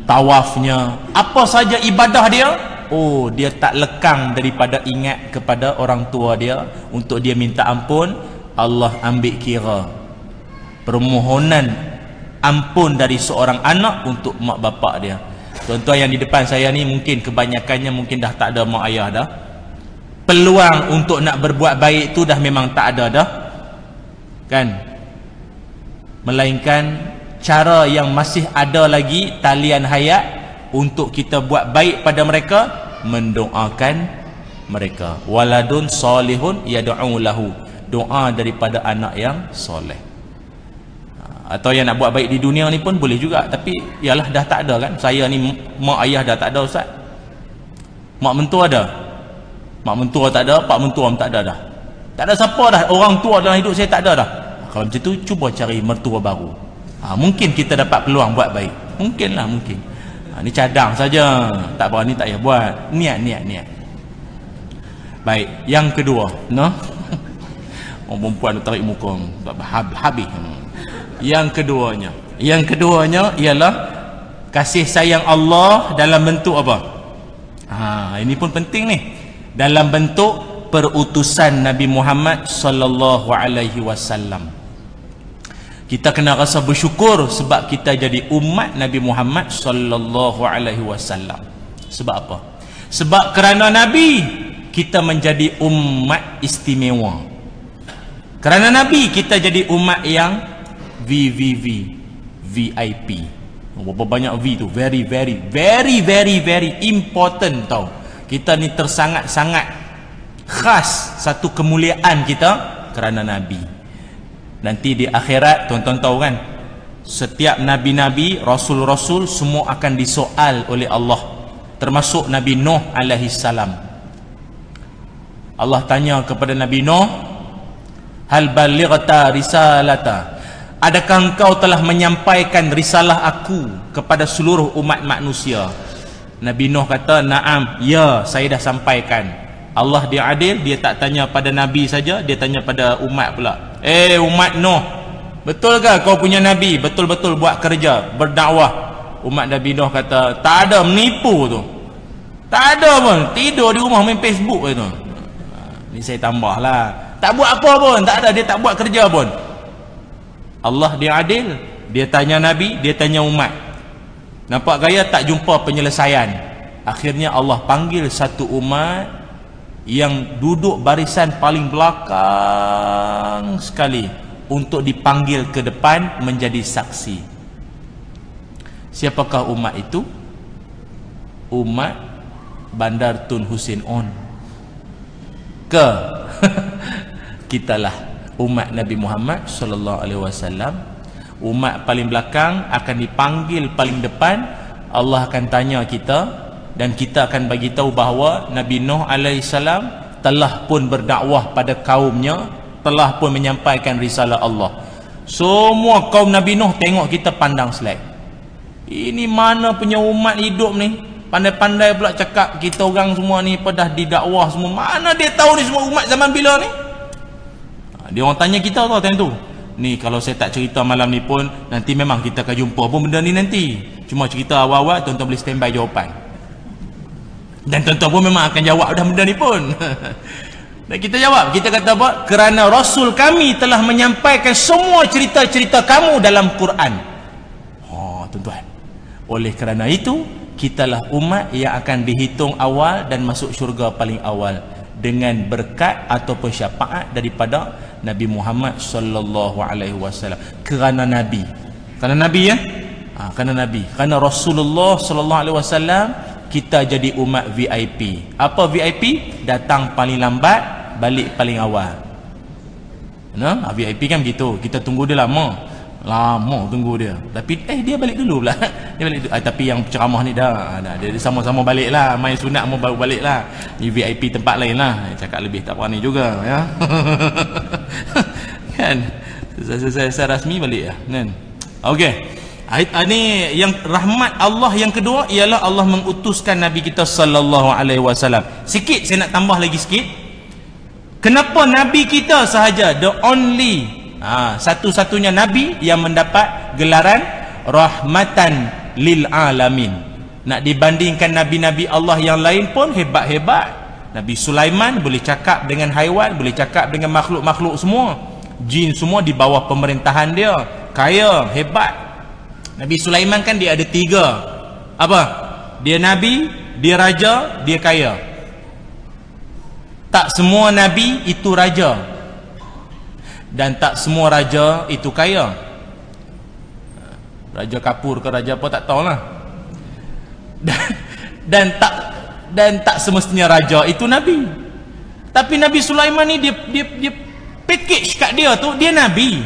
tawafnya, apa saja ibadah dia oh dia tak lekang daripada ingat kepada orang tua dia untuk dia minta ampun Allah ambil kira permohonan ampun dari seorang anak untuk mak bapak dia. Tuan-tuan yang di depan saya ni mungkin kebanyakannya mungkin dah tak ada mak ayah dah. Peluang untuk nak berbuat baik tu dah memang tak ada dah. Kan? Melainkan cara yang masih ada lagi talian hayat untuk kita buat baik pada mereka mendoakan mereka. Waladun salihun yad'u lahu. Doa daripada anak yang soleh. Ha, atau yang nak buat baik di dunia ni pun boleh juga. Tapi ialah dah tak ada kan? Saya ni mak ayah dah tak ada ustaz. Mak mentua ada? Mak mentua tak ada pak mentua pun tak ada dah. Tak ada siapa dah. Orang tua dalam hidup saya tak ada dah. Kalau macam tu cuba cari mertua baru. Ha, mungkin kita dapat peluang buat baik. Mungkinlah mungkin ha, ni cadang saja. Tak apa ni tak payah buat. Niat niat niat. Baik yang kedua no? Orang perempuan tarik muka. Habis. Yang keduanya. Yang keduanya ialah kasih sayang Allah dalam bentuk apa? Ha, ini pun penting ni. Dalam bentuk perutusan Nabi Muhammad sallallahu alaihi wasallam kita kena rasa bersyukur sebab kita jadi umat Nabi Muhammad sallallahu alaihi wasallam. Sebab apa? Sebab kerana nabi kita menjadi umat istimewa. Kerana nabi kita jadi umat yang VVV VIP berapa banyak V tu? Very very very very very important tau. Kita ni tersangat-sangat khas satu kemuliaan kita kerana Nabi nanti di akhirat tuan-tuan tahu kan? Setiap Nabi-Nabi Rasul-Rasul semua akan disoal oleh Allah. Termasuk Nabi Nuh alaihi salam. Allah tanya kepada Nabi Nuh hal balighta risalata? Adakah engkau telah menyampaikan risalah aku kepada seluruh umat manusia? Nabi Nuh kata, "Na'am, ya, saya dah sampaikan." Allah dia adil, dia tak tanya pada nabi saja, dia tanya pada umat pula. "Eh, umat Nuh, betul ke kau punya nabi betul-betul buat kerja, berdakwah?" Umat Nabi Nuh kata, "Tak ada menipu tu." Tak ada pun, tidur di rumah main Facebook tu. Ni saya tambahlah. Tak buat apa pun, tak ada dia tak buat kerja pun. Allah dia adil, dia tanya nabi, dia tanya umat. Nampak gaya tak jumpa penyelesaian. Akhirnya Allah panggil satu umat yang duduk barisan paling belakang sekali untuk dipanggil ke depan menjadi saksi. Siapakah umat itu? Umat Bandar Tun Hussein On. Ke kitalah umat Nabi Muhammad sallallahu alaihi wasallam umat paling belakang akan dipanggil paling depan Allah akan tanya kita dan kita akan bagi tahu bahawa Nabi Nuh alaihissalam telah pun berdakwah pada kaumnya telah pun menyampaikan risalah Allah. Semua kaum Nabi Nuh tengok kita pandang selek. Ini mana punya umat hidup ni? Pandai-pandai pula cakap kita orang semua ni pada didakwah semua. Mana dia tahu ni semua umat zaman bila ni? Ha, dia orang tanya kita tau time tu. Ni kalau saya tak cerita malam ni pun nanti memang kita akan jumpa pun benda ni nanti. Cuma cerita awal-awal tuan-tuan boleh standby jawapan dan tuan-tuan pun memang akan jawab dah benda ni pun. Dan kita jawab. Kita kata apa? Kerana Rasul kami telah menyampaikan semua cerita-cerita kamu dalam Quran. Oh tuan-tuan. Oleh kerana itu kitalah umat yang akan dihitung awal dan masuk syurga paling awal dengan berkat ataupun syafaat daripada Nabi Muhammad sallallahu alaihi wasallam. Kerana nabi. Kerana nabi ya? Ha, kerana nabi. Kerana Rasulullah sallallahu alaihi wasallam kita jadi umat VIP apa VIP datang paling lambat balik paling awal. Nah ha, VIP kan begitu. Kita tunggu dia lama. Lama tunggu dia. Tapi eh dia balik dulu pula. Dia balik. Ah, tapi yang ceramah ni dah, dah. Dia sama-sama balik lah. Main sunat mau baru balik lah. Ni VIP tempat lain lah. Cakap lebih tak berani juga ya. Kan? Saya, rasmi balik ya kan? Ok ini yang rahmat Allah yang kedua ialah Allah mengutuskan Nabi kita sallallahu alaihi wasallam. Sikit saya nak tambah lagi sikit. Kenapa Nabi kita sahaja? The only ha, satu-satunya nabi yang mendapat gelaran rahmatan lil alamin. Nak dibandingkan nabi-nabi Allah yang lain pun hebat-hebat. Nabi Sulaiman boleh cakap dengan haiwan boleh cakap dengan makhluk-makhluk semua. Jin semua di bawah pemerintahan dia. Kaya hebat Nabi Sulaiman kan dia ada tiga. Apa? Dia nabi dia raja dia kaya. Tak semua nabi itu raja. Dan tak semua raja itu kaya. Raja kapur ke raja apa tak tahulah. Dan, dan tak dan tak semestinya raja itu nabi. Tapi Nabi Sulaiman ni dia dia dia package kat dia tu dia nabi.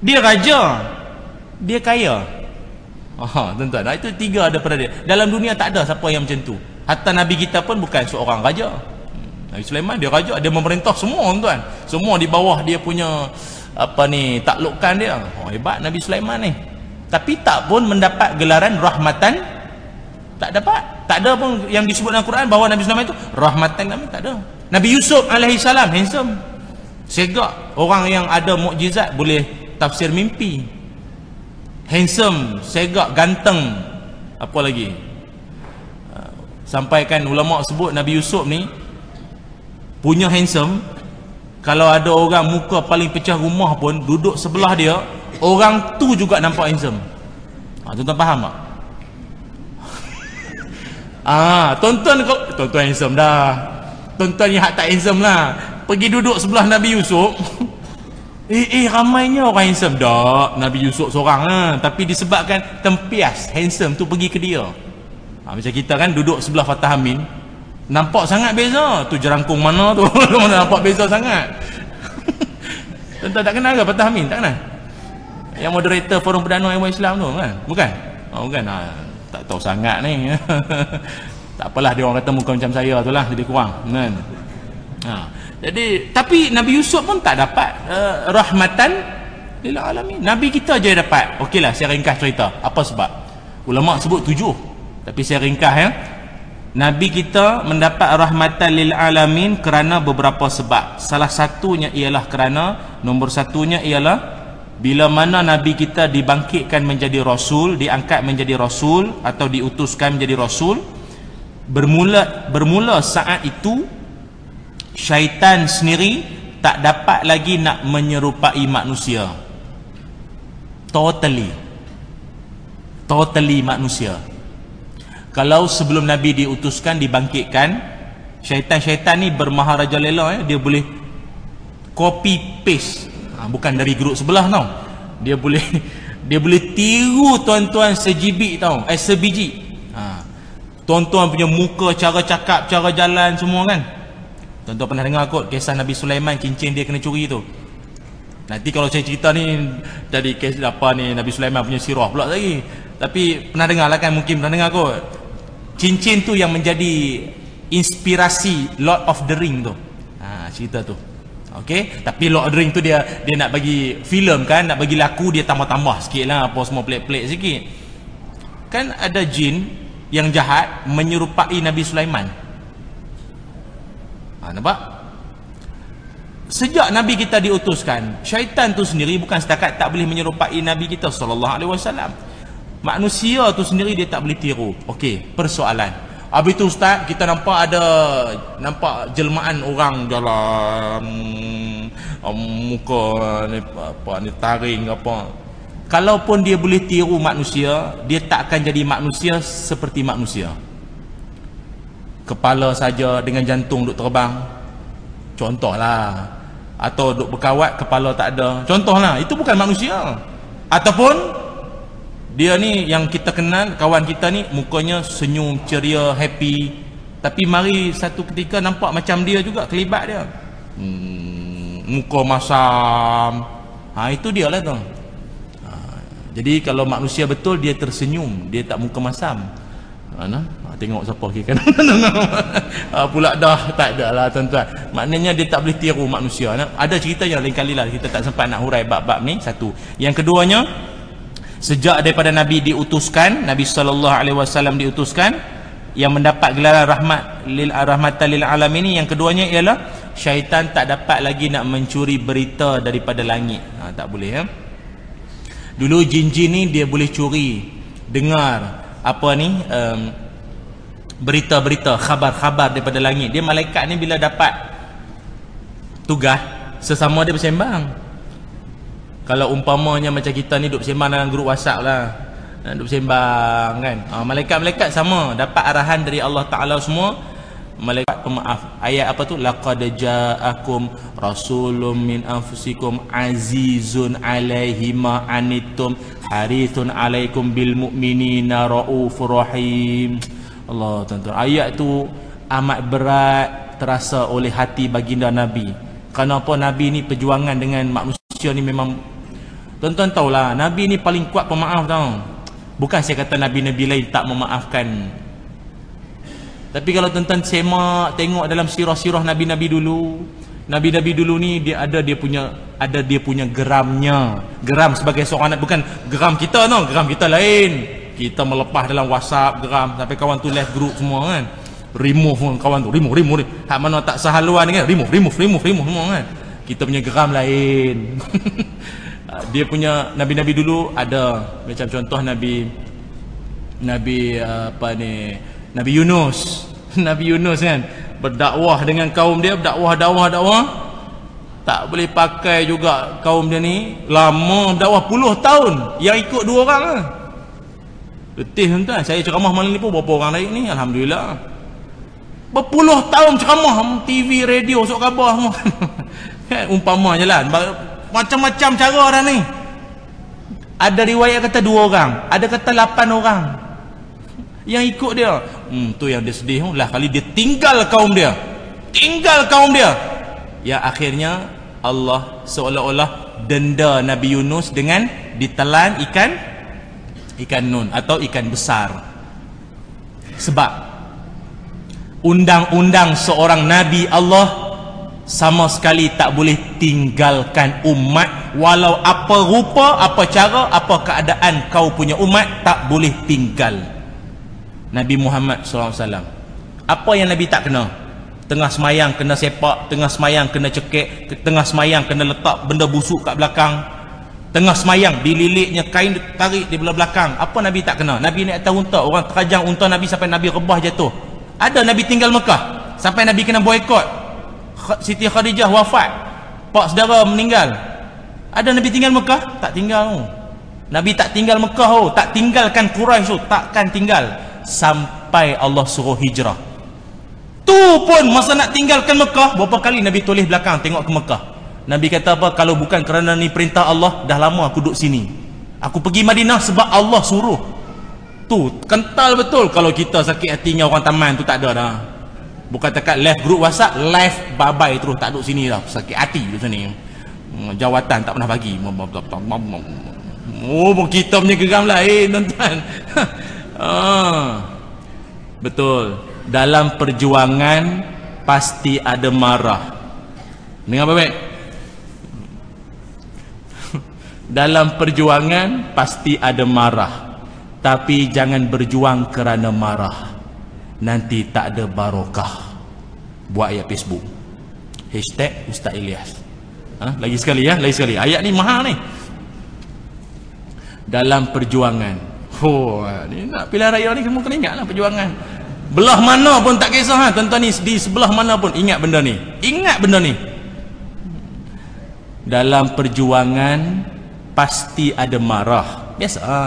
Dia raja dia kaya. Aha tuan-tuan. Itu tiga ada pada dia. Dalam dunia tak ada siapa yang macam tu. Hatta nabi kita pun bukan seorang raja. Nabi Sulaiman dia raja. Dia memerintah semua tuan semua di bawah dia punya apa ni taklukan dia. Oh hebat Nabi Sulaiman ni. Tapi tak pun mendapat gelaran rahmatan tak dapat. Tak ada pun yang disebut dalam Quran bahawa Nabi Sulaiman itu rahmatan kami tak ada. Nabi Yusuf alaihi salam handsome. Segak. Orang yang ada mukjizat boleh tafsir mimpi handsome segak ganteng. Apa lagi? Sampaikan ulama sebut Nabi Yusuf ni punya handsome. Kalau ada orang muka paling pecah rumah pun duduk sebelah dia orang tu juga nampak handsome. Ha, tuan-tuan faham tak? ah, tuan-tuan kau tuan-tuan handsome dah. Tuan-tuan yang tak handsome lah. Pergi duduk sebelah Nabi Yusuf eh, eh ramainya orang handsome. Tak Nabi Yusuf seorang lah tapi disebabkan tempias handsome tu pergi ke dia. Ha, macam kita kan duduk sebelah Fatah Amin. Nampak sangat beza. Tu jerangkung mana tu? Mana nampak beza sangat? Tuan-tuan tak kenal ke Patah Amin? Tak kenal? Yang moderator forum perdana ilmu Islam tu kan? Bukan? Oh, bukan. Ha, tak tahu sangat ni. Tak apalah dia orang kata muka macam saya tu lah. Lebih kurang kan? Ha. Jadi tapi Nabi Yusuf pun tak dapat uh, rahmatan lil alamin. Nabi kita je dapat. Okey lah saya ringkas cerita. Apa sebab? Ulama sebut tujuh. Tapi saya ringkas ya. Nabi kita mendapat rahmatan lil alamin kerana beberapa sebab. Salah satunya ialah kerana nombor satunya ialah bila mana Nabi kita dibangkitkan menjadi rasul, diangkat menjadi rasul atau diutuskan menjadi rasul, bermula bermula saat itu syaitan sendiri tak dapat lagi nak menyerupai manusia. Totally. Totally manusia. Kalau sebelum Nabi diutuskan dibangkitkan syaitan-syaitan ni bermaharaja lela eh, dia boleh copy paste. Ha, bukan dari grup sebelah tau. Dia boleh dia boleh tiru tuan-tuan sejibik tau. Eh sebiji. Ha. tuan-tuan punya muka cara cakap cara jalan semua kan tuan-tuan pernah dengar kot kisah Nabi Sulaiman cincin dia kena curi tu? Nanti kalau saya cerita ni jadi kes apa ni Nabi Sulaiman punya sirah pula lagi. Tapi pernah dengar lah kan mungkin pernah dengar kot. Cincin tu yang menjadi inspirasi Lord of the Ring tu. Ha, cerita tu. Ok? Tapi Lord of the Ring tu dia dia nak bagi filem kan nak bagi laku dia tambah-tambah sikit lah apa semua pelik-pelik sikit. Kan ada jin yang jahat menyerupai Nabi Sulaiman ha, nampak? Sejak Nabi kita diutuskan syaitan tu sendiri bukan setakat tak boleh menyerupai Nabi kita sallallahu alaihi wasallam. Manusia tu sendiri dia tak boleh tiru. Okey persoalan. Habis tu ustaz kita nampak ada nampak jelmaan orang dalam um, muka ni apa ni taring apa. Kalaupun dia boleh tiru manusia dia tak akan jadi manusia seperti manusia kepala saja dengan jantung duk terbang. Contohlah. Atau duk berkawat kepala tak ada. Contohlah itu bukan manusia. Ataupun dia ni yang kita kenal kawan kita ni mukanya senyum ceria happy. Tapi mari satu ketika nampak macam dia juga kelibat dia. Hmm, muka masam. Ha, itu dia lah tu. Ha, jadi kalau manusia betul dia tersenyum. Dia tak muka masam. Ha, tengok siapa ke kan? Ha, pula dah tak ada lah tuan-tuan. Maknanya dia tak boleh tiru manusia. Ada cerita yang lain kali lah kita tak sempat nak hurai bab-bab ni. Satu. Yang keduanya sejak daripada Nabi diutuskan Nabi wasallam diutuskan yang mendapat gelaran rahmat lil rahmatan lil alamin ini yang keduanya ialah syaitan tak dapat lagi nak mencuri berita daripada langit. Ha, tak boleh ya. Dulu jin-jin ni dia boleh curi dengar apa ni um, berita-berita khabar-khabar daripada langit. Dia malaikat ni bila dapat tugas sesama dia bersembang. Kalau umpamanya macam kita ni duduk sembang dalam grup whatsapp lah. Duduk sembang kan? Ha, malaikat-malaikat sama. Dapat arahan dari Allah Ta'ala semua. Malaikat pemaaf ayat apa tu? Laqad ja'akum rasulun min anfusikum azizun alaihi ma anittum harithun alaikum bil mu'minina raufur rahim Allah tuan-tuan ayat tu amat berat terasa oleh hati baginda nabi kenapa nabi ni perjuangan dengan manusia ni memang tuan-tuan tahulah nabi ni paling kuat pemaaf tau bukan saya kata nabi-nabi lain tak memaafkan tapi kalau tuan-tuan semak tengok dalam sirah-sirah nabi-nabi dulu, nabi-nabi dulu ni dia ada dia punya ada dia punya geramnya. Geram sebagai seorang bukan geram kita tau, geram kita lain. Kita melepas dalam WhatsApp geram sampai kawan tu left group semua kan. Remove kawan tu, remove, remove. Hak mana tak sehaluan kan, remove, remove, remove, remove semua kan. Kita punya geram lain. dia punya nabi-nabi dulu ada macam contoh nabi nabi apa ni? Nabi Yunus. Nabi Yunus kan? Berdakwah dengan kaum dia berdakwah dakwah dakwah. Tak boleh pakai juga kaum dia ni. Lama dakwah puluh tahun. Yang ikut dua orang lah letih tuan. Saya ceramah malam ni pun berapa orang lain ni? Alhamdulillah. Berpuluh tahun ceramah TV radio sok khabar semua. Kan umpama je lah macam-macam cara dah ni. Ada riwayat kata dua orang. Ada kata lapan orang. Yang ikut dia. Hmm, tu yang dia sedih. Lah kali dia tinggal kaum dia. Tinggal kaum dia. Ya akhirnya Allah seolah-olah denda Nabi Yunus dengan ditelan ikan ikan nun atau ikan besar. Sebab undang-undang seorang Nabi Allah sama sekali tak boleh tinggalkan umat. Walau apa rupa, apa cara, apa keadaan kau punya umat tak boleh tinggal. Nabi Muhammad SAW. Apa yang Nabi tak kena? Tengah semayang kena sepak tengah semayang kena cekik tengah semayang kena letak benda busuk kat belakang tengah semayang dililiknya kain tarik di belakang. Apa Nabi tak kena Nabi naik atas unta orang terajang unta Nabi sampai Nabi rebah jatuh. Ada Nabi tinggal Mekah sampai Nabi kena boykot Siti Khadijah wafat pak saudara meninggal. Ada Nabi tinggal Mekah? Tak tinggal. Nabi tak tinggal Mekah oh. tak tinggalkan Quraisy oh. takkan tinggal. Sampai Allah suruh hijrah. Tu pun masa nak tinggalkan Mekah berapa kali Nabi tulis belakang tengok ke Mekah Nabi kata apa? Kalau bukan kerana ni perintah Allah dah lama aku duduk sini. Aku pergi Madinah sebab Allah suruh. Tu kental betul kalau kita sakit hatinya orang taman tu tak ada dah. Bukan tekat left group whatsapp live babai terus tak duduk sini dah. Sakit hati duduk sini. Hmm, jawatan tak pernah bagi. Oh kita punya geram lain tuan-tuan. Ah, betul. Dalam perjuangan pasti ada marah. Dengar baik-baik. Dalam perjuangan pasti ada marah. Tapi jangan berjuang kerana marah. Nanti tak ada barokah. Buat ayat Facebook. Hashtag Ustaz Ilyas. Ha? Lagi sekali ya, lagi sekali. Ayat ni mahal ni. Dalam perjuangan Oh, ni nak pilihan raya ni semua kena ingat lah perjuangan. Belah mana pun tak kisah ha. Tuan-tuan ni di sebelah mana pun ingat benda ni. Ingat benda ni. Dalam perjuangan pasti ada marah. Biasa ha.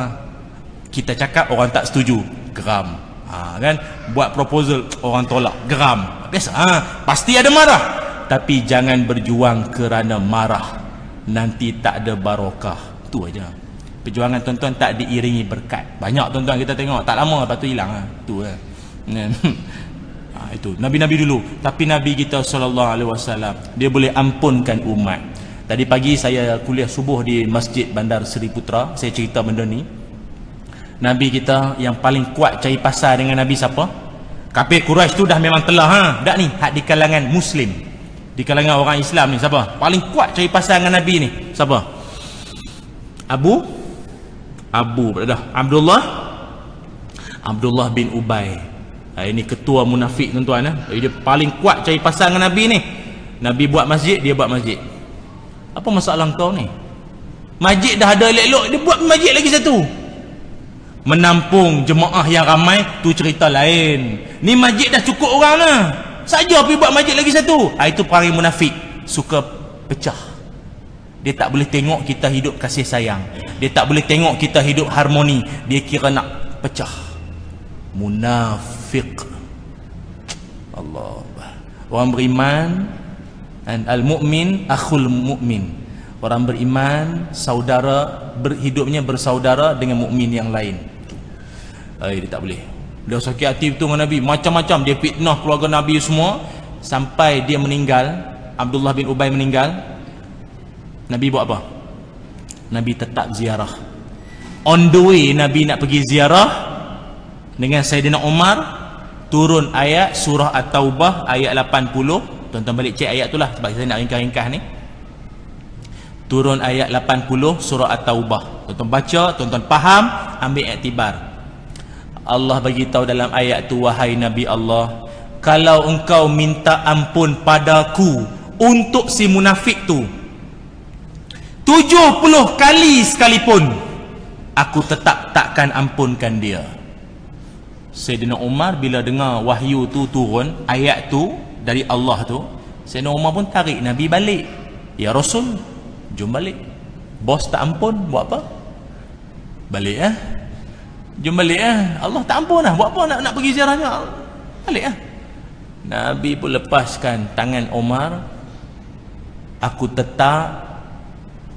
Kita cakap orang tak setuju. Geram. Ha, kan? Buat proposal orang tolak. Geram. Biasa ha. Pasti ada marah. Tapi jangan berjuang kerana marah. Nanti tak ada barokah. Tu aja perjuangan tuan-tuan tak diiringi berkat banyak tuan-tuan kita tengok tak lama lepas tu hilang lah. tu lah ha, itu Nabi-Nabi dulu tapi Nabi kita SAW dia boleh ampunkan umat tadi pagi saya kuliah subuh di Masjid Bandar Seri Putra saya cerita benda ni Nabi kita yang paling kuat cari pasal dengan Nabi siapa? Kafir Quraisy tu dah memang telah ha? Ni? Hak di kalangan Muslim di kalangan orang Islam ni siapa? paling kuat cari pasal dengan Nabi ni siapa? Abu Abu dah Abdullah Abdullah bin Ubay ha, ini ketua munafik tuan-tuan eh. dia paling kuat cari pasal dengan Nabi ni Nabi buat masjid dia buat masjid apa masalah kau ni? Masjid dah ada elok-elok dia buat masjid lagi satu. Menampung jemaah yang ramai tu cerita lain. Ni masjid dah cukup orang lah. Saja pergi buat masjid lagi satu. Ha, itu perangai munafik. Suka pecah. Dia tak boleh tengok kita hidup kasih sayang. Dia tak boleh tengok kita hidup harmoni. Dia kira nak pecah. Munafik. Allah. Orang beriman al-mu'min akhul mu'min. Orang beriman saudara berhidupnya bersaudara dengan mukmin yang lain. Ai dia tak boleh. Dia sakit hati betul dengan Nabi. Macam-macam dia fitnah keluarga Nabi semua sampai dia meninggal. Abdullah bin Ubay meninggal. Nabi buat apa? Nabi tetap ziarah. On the way Nabi nak pergi ziarah dengan Sayyidina Umar turun ayat surah At-Taubah ayat 80 tuan-tuan balik cek ayat tu lah sebab saya nak ringkas-ringkas ni. Turun ayat 80 surah At-Taubah. Tuan-tuan baca, tuan-tuan faham ambil iktibar. Allah bagi tahu dalam ayat tu wahai Nabi Allah kalau engkau minta ampun padaku untuk si munafik tu 70 kali sekalipun aku tetap takkan ampunkan dia. Sayyidina Umar bila dengar wahyu tu turun ayat tu dari Allah tu Sayyidina Umar pun tarik Nabi balik. Ya Rasul jom balik. Bos tak ampun buat apa? Balik eh? Jom balik eh? Allah tak ampun lah buat apa nak nak pergi ziarahnya balik eh? Nabi pun lepaskan tangan Omar. Aku tetap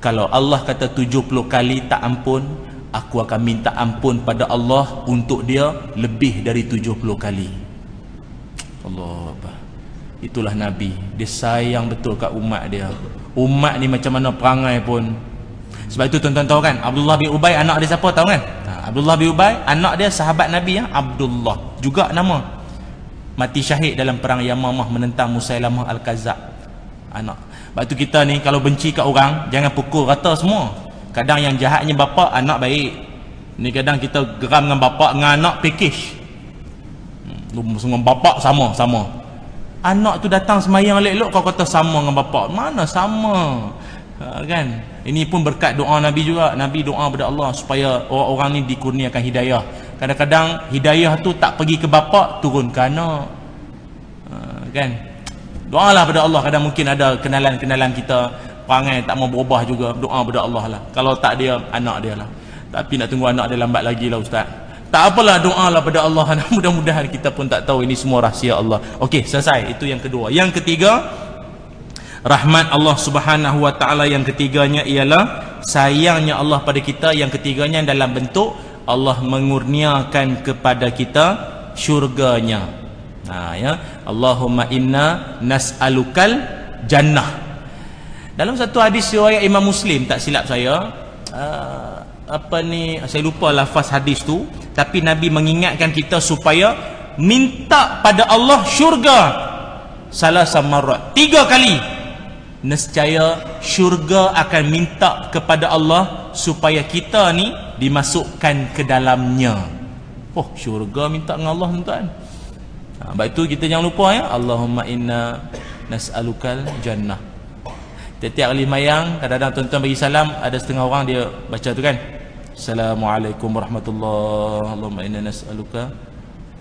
kalau Allah kata 70 kali tak ampun aku akan minta ampun pada Allah untuk dia lebih dari 70 kali. Allah itulah Nabi. Dia sayang betul kat umat dia. Umat ni macam mana perangai pun. Sebab itu tuan-tuan tahu kan Abdullah bin Ubay anak dia siapa tahu kan? Ha, Abdullah bin Ubay anak dia sahabat Nabi ya Abdullah. Juga nama. Mati syahid dalam perang Yamamah menentang Musailamah Al-Kazab anak. Sebab itu kita ni kalau benci kat orang jangan pukul rata semua. Kadang yang jahatnya bapa anak baik. Ni kadang kita geram dengan bapa dengan anak package. Hmm, semua bapa sama sama anak tu datang semayang elok-elok kau kata sama dengan bapa mana sama? Ha, kan? Ini pun berkat doa Nabi juga. Nabi doa kepada Allah supaya orang-orang ni dikurniakan hidayah. Kadang-kadang hidayah tu tak pergi ke bapa turun ke anak. Ha, kan? Doa lah pada Allah. Kadang mungkin ada kenalan-kenalan kita. Perangai tak mau berubah juga. Doa kepada Allah lah. Kalau tak dia anak dia lah. Tapi nak tunggu anak dia lambat lagi lah ustaz tak apalah doa lah pada Allah. Mudah-mudahan kita pun tak tahu ini semua rahsia Allah. Okey selesai. Itu yang kedua. Yang ketiga rahmat Allah subhanahu wa ta'ala. Yang ketiganya ialah sayangnya Allah pada kita. Yang ketiganya dalam bentuk Allah mengurniakan kepada kita syurganya. Nah ya. Allahumma inna nas'alukal jannah. Dalam satu hadis riwayat Imam Muslim tak silap saya uh, apa ni saya lupa lafaz hadis tu. Tapi Nabi mengingatkan kita supaya minta pada Allah syurga. Salah samarat tiga kali. Nescaya syurga akan minta kepada Allah supaya kita ni dimasukkan ke dalamnya. Oh syurga minta dengan Allah tuan ha, sebab itu kita jangan lupa ya. Allahumma inna nas'alukal jannah. Tiap-tiap kali mayang kadang-kadang tuan-tuan bagi salam ada setengah orang dia baca tu kan Assalamualaikum warahmatullahi Allahumma inna nas'aluka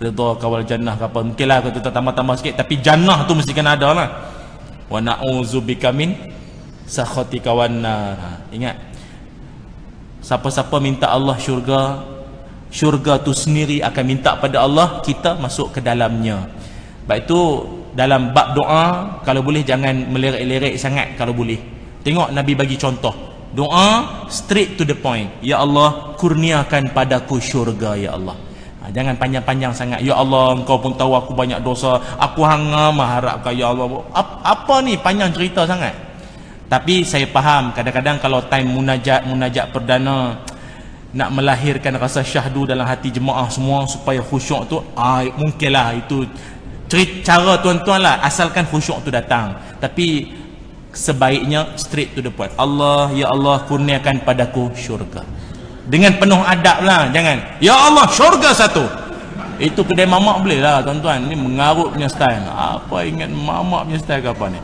Ridha kawal jannah. Apa Mungkin lah kita tambah-tambah sikit Tapi jannah tu mesti kena ada lah. Wa na'uzubika min Sakhati kawan nar. Ingat Siapa-siapa minta Allah syurga Syurga tu sendiri akan minta pada Allah Kita masuk ke dalamnya. Sebab itu dalam bab doa Kalau boleh jangan melirik-lirik sangat Kalau boleh. Tengok Nabi bagi contoh doa straight to the point. Ya Allah kurniakan padaku syurga ya Allah. Ha, jangan panjang-panjang sangat. Ya Allah engkau pun tahu aku banyak dosa. Aku hangam mengharapkan ya Allah. Apa, apa ni? Panjang cerita sangat. Tapi saya faham kadang-kadang kalau time munajat munajat perdana nak melahirkan rasa syahdu dalam hati jemaah semua supaya khusyuk tu ah, mungkinlah itu. Cara tuan-tuan lah asalkan khusyuk tu datang. Tapi sebaiknya straight to the point. Allah ya Allah kurniakan padaku syurga. Dengan penuh adab lah jangan. Ya Allah syurga satu. Itu kedai mamak boleh lah tuan-tuan. Ni mengarut punya style. Apa ingat mamak punya style ke apa ni?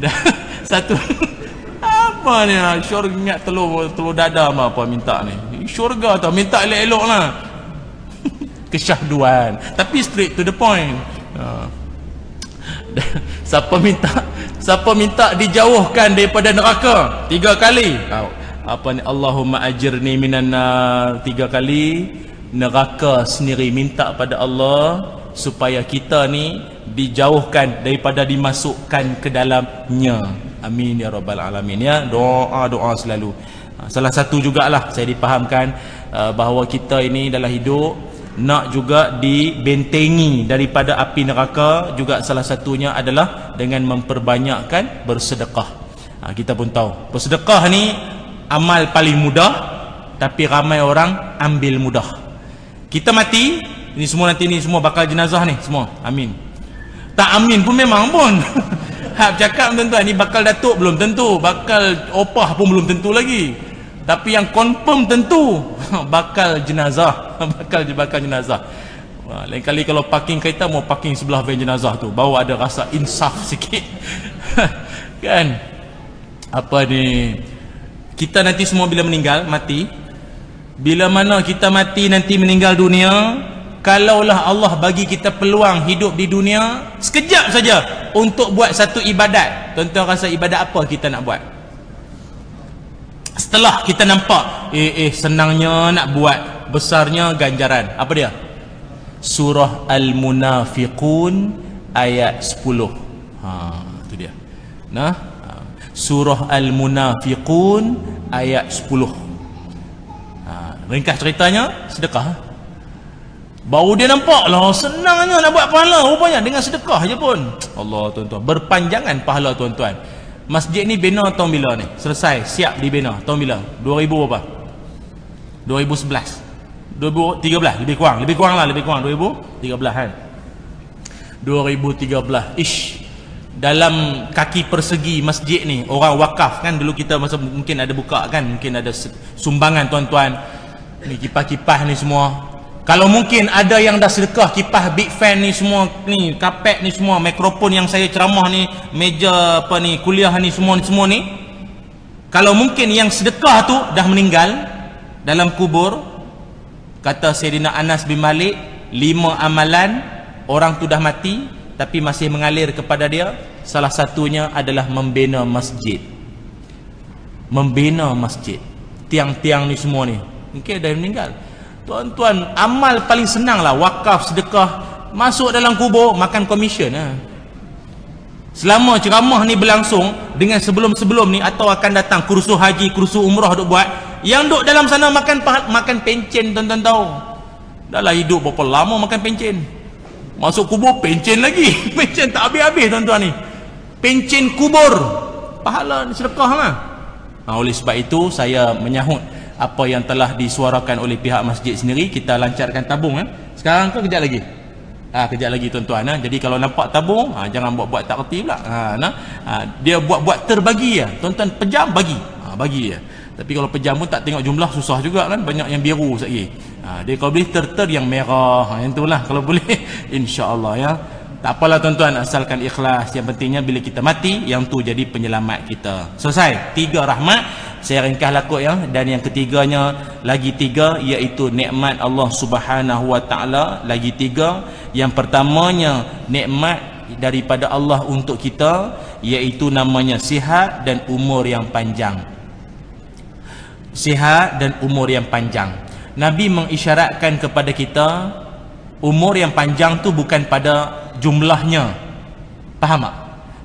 Satu apa ni? Lah syurga ingat telur telur dada apa, apa minta ni? Syurga tau minta elok-elok lah. Kesyahduan. Tapi straight to the point. Uh. Siapa minta siapa minta dijauhkan daripada neraka? Tiga kali. Apa ni? Allahumma ajirni minan tiga kali. Neraka sendiri minta pada Allah supaya kita ni dijauhkan daripada dimasukkan ke dalamnya. Amin ya rabbal alamin. Ya doa doa selalu. Salah satu jugalah saya dipahamkan uh, bahawa kita ini dalam hidup nak juga dibentengi daripada api neraka juga salah satunya adalah dengan memperbanyakkan bersedekah. Ha, kita pun tahu. Bersedekah ni amal paling mudah tapi ramai orang ambil mudah. Kita mati ini semua nanti ni semua bakal jenazah ni semua. Amin. Tak amin pun memang pun. Hak cakap tuan-tuan ni bakal datuk belum tentu bakal opah pun belum tentu lagi tapi yang confirm tentu bakal jenazah. Bakal bakal jenazah. Lain kali kalau parking kereta mau parking sebelah van jenazah tu. Baru ada rasa insaf sikit. Kan? Apa ni? Kita nanti semua bila meninggal mati. Bila mana kita mati nanti meninggal dunia kalaulah Allah bagi kita peluang hidup di dunia sekejap saja untuk buat satu ibadat. Tuan-tuan rasa ibadat apa kita nak buat setelah kita nampak eh eh senangnya nak buat besarnya ganjaran apa dia surah al-munafiqun ayat 10 ha tu dia nah ha. surah al-munafiqun ayat 10 ha ringkas ceritanya sedekah Baru dia nampak lah senangnya nak buat pahala rupanya dengan sedekah je pun. Allah tuan-tuan. Berpanjangan pahala tuan-tuan. Masjid ni bina tahun bila ni? Selesai, siap dibina. Tahun bila? 2000 apa? 2011. 2013 lebih kurang, lebih kurang lah lebih kurang 2013 kan. 2013 ish dalam kaki persegi masjid ni orang wakaf kan dulu kita masa mungkin ada buka kan mungkin ada sumbangan tuan-tuan ni kipas-kipas ni semua kalau mungkin ada yang dah sedekah kipas big fan ni semua ni kapet ni semua mikrofon yang saya ceramah ni meja apa ni kuliah ni semua ni semua ni kalau mungkin yang sedekah tu dah meninggal dalam kubur kata Sayyidina Anas bin Malik lima amalan orang tu dah mati tapi masih mengalir kepada dia salah satunya adalah membina masjid. Membina masjid. Tiang-tiang ni semua ni. Mungkin dah meninggal Tuan-tuan, amal paling senang lah wakaf, sedekah, masuk dalam kubur, makan komisen lah. Selama ceramah ni berlangsung dengan sebelum-sebelum ni atau akan datang kursus haji, kursus umrah duk buat, yang duk dalam sana makan makan pencen tuan-tuan tahu. Dahlah hidup berapa lama makan pencen. Masuk kubur pencen lagi. pencen tak habis-habis tuan-tuan ni. Pencen kubur. Pahala ni sedekah lah. Ha, oleh sebab itu saya menyahut apa yang telah disuarakan oleh pihak masjid sendiri kita lancarkan tabung eh. sekarang ke kejap lagi ha, kejap lagi tuan-tuan ha. jadi kalau nampak tabung ha, jangan buat-buat tak kerti pula ha, nah. ha, dia buat-buat terbagi ya. tuan-tuan pejam bagi ha, bagi ya. tapi kalau pejam pun tak tengok jumlah susah juga kan banyak yang biru sekali ha, dia kalau boleh ter-ter yang merah ha, yang itulah kalau boleh insyaAllah ya tak apalah tuan-tuan asalkan ikhlas. Yang pentingnya bila kita mati yang tu jadi penyelamat kita. Selesai. Tiga rahmat. Saya ringkas lakut ya. Dan yang ketiganya lagi tiga iaitu nikmat Allah Subhanahu wa taala. Lagi tiga yang pertamanya nikmat daripada Allah untuk kita iaitu namanya sihat dan umur yang panjang. Sihat dan umur yang panjang. Nabi mengisyaratkan kepada kita umur yang panjang tu bukan pada jumlahnya. Faham tak?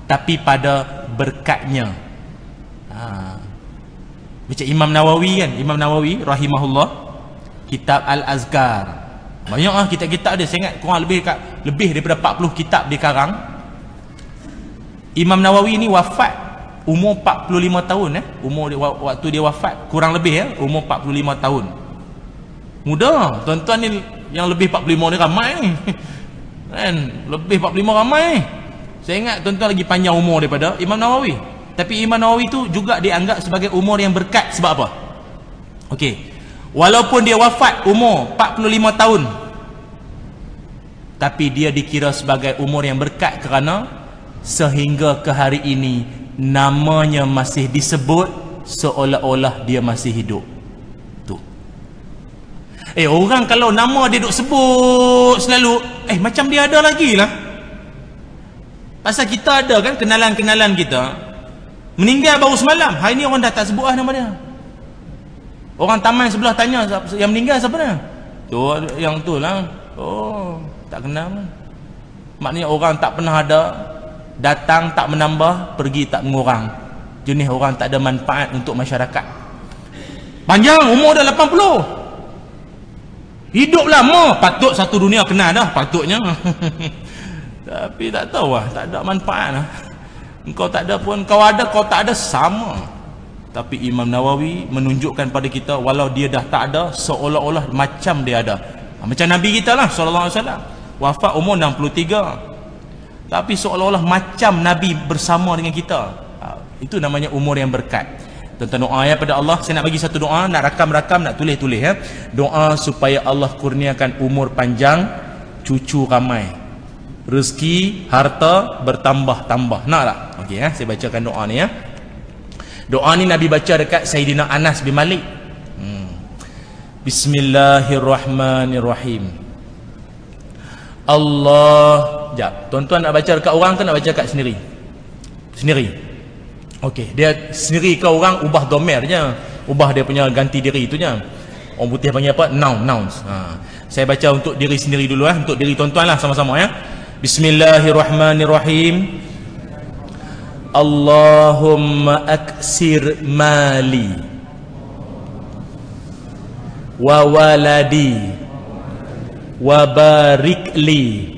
Tapi pada berkatnya. Ha. macam Imam Nawawi kan? Imam Nawawi rahimahullah kitab Al-Azkar. Banyak lah kitab-kitab dia. Saya ingat kurang lebih kat, lebih daripada 40 kitab di karang Imam Nawawi ni wafat umur 45 tahun eh. Umur dia, waktu dia wafat kurang lebih ya eh? umur 45 tahun. Muda. Tuan-tuan ni yang lebih 45 ni ramai ni. Kan? Lebih 45 ramai ni. Saya ingat tuan-tuan lagi panjang umur daripada Imam Nawawi. Tapi Imam Nawawi tu juga dianggap sebagai umur yang berkat. Sebab apa? Okey, walaupun dia wafat umur 45 tahun tapi dia dikira sebagai umur yang berkat kerana sehingga ke hari ini namanya masih disebut seolah-olah dia masih hidup Eh orang kalau nama dia duk sebut selalu Eh macam dia ada lagi lah Pasal kita ada kan kenalan-kenalan kita. Meninggal baru semalam. Hari ni orang dah tak sebut lah nama dia. Orang taman sebelah tanya Yang meninggal siapa dia Tu yang tu lah. Oh tak kenal. Maknanya orang tak pernah ada datang tak menambah pergi tak mengurang. Jenis orang tak ada manfaat untuk masyarakat. Panjang umur dah 80 hidup lama patut satu dunia kenal dah patutnya. Tapi tak tahu lah tak ada manfaat lah. Kau tak ada pun kau ada kau tak ada sama. Tapi Imam Nawawi menunjukkan pada kita walau dia dah tak ada seolah-olah macam dia ada. Macam Nabi kita lah wasallam. Wafat umur 63 tapi seolah-olah macam Nabi bersama dengan kita. Ha, itu namanya umur yang berkat tentang doa ya pada Allah saya nak bagi satu doa nak rakam-rakam nak tulis-tulis ya. Doa supaya Allah kurniakan umur panjang cucu ramai. Rezeki harta bertambah-tambah. Nak tak? Okey ya saya bacakan doa ni ya. Doa ni Nabi baca dekat Sayyidina Anas bin Malik. Hmm. Bismillahirrahmanirrahim. Allah Sekejap Tuan-tuan nak baca dekat orang ke nak baca dekat sendiri? Sendiri Okey Dia sendiri ke orang ubah domer je Ubah dia punya ganti diri tu je Orang putih panggil apa? Noun Nouns ha. Saya baca untuk diri sendiri dulu eh. Untuk diri tuan-tuan lah sama-sama ya Bismillahirrahmanirrahim Allahumma aksir mali Wa waladi wa barik li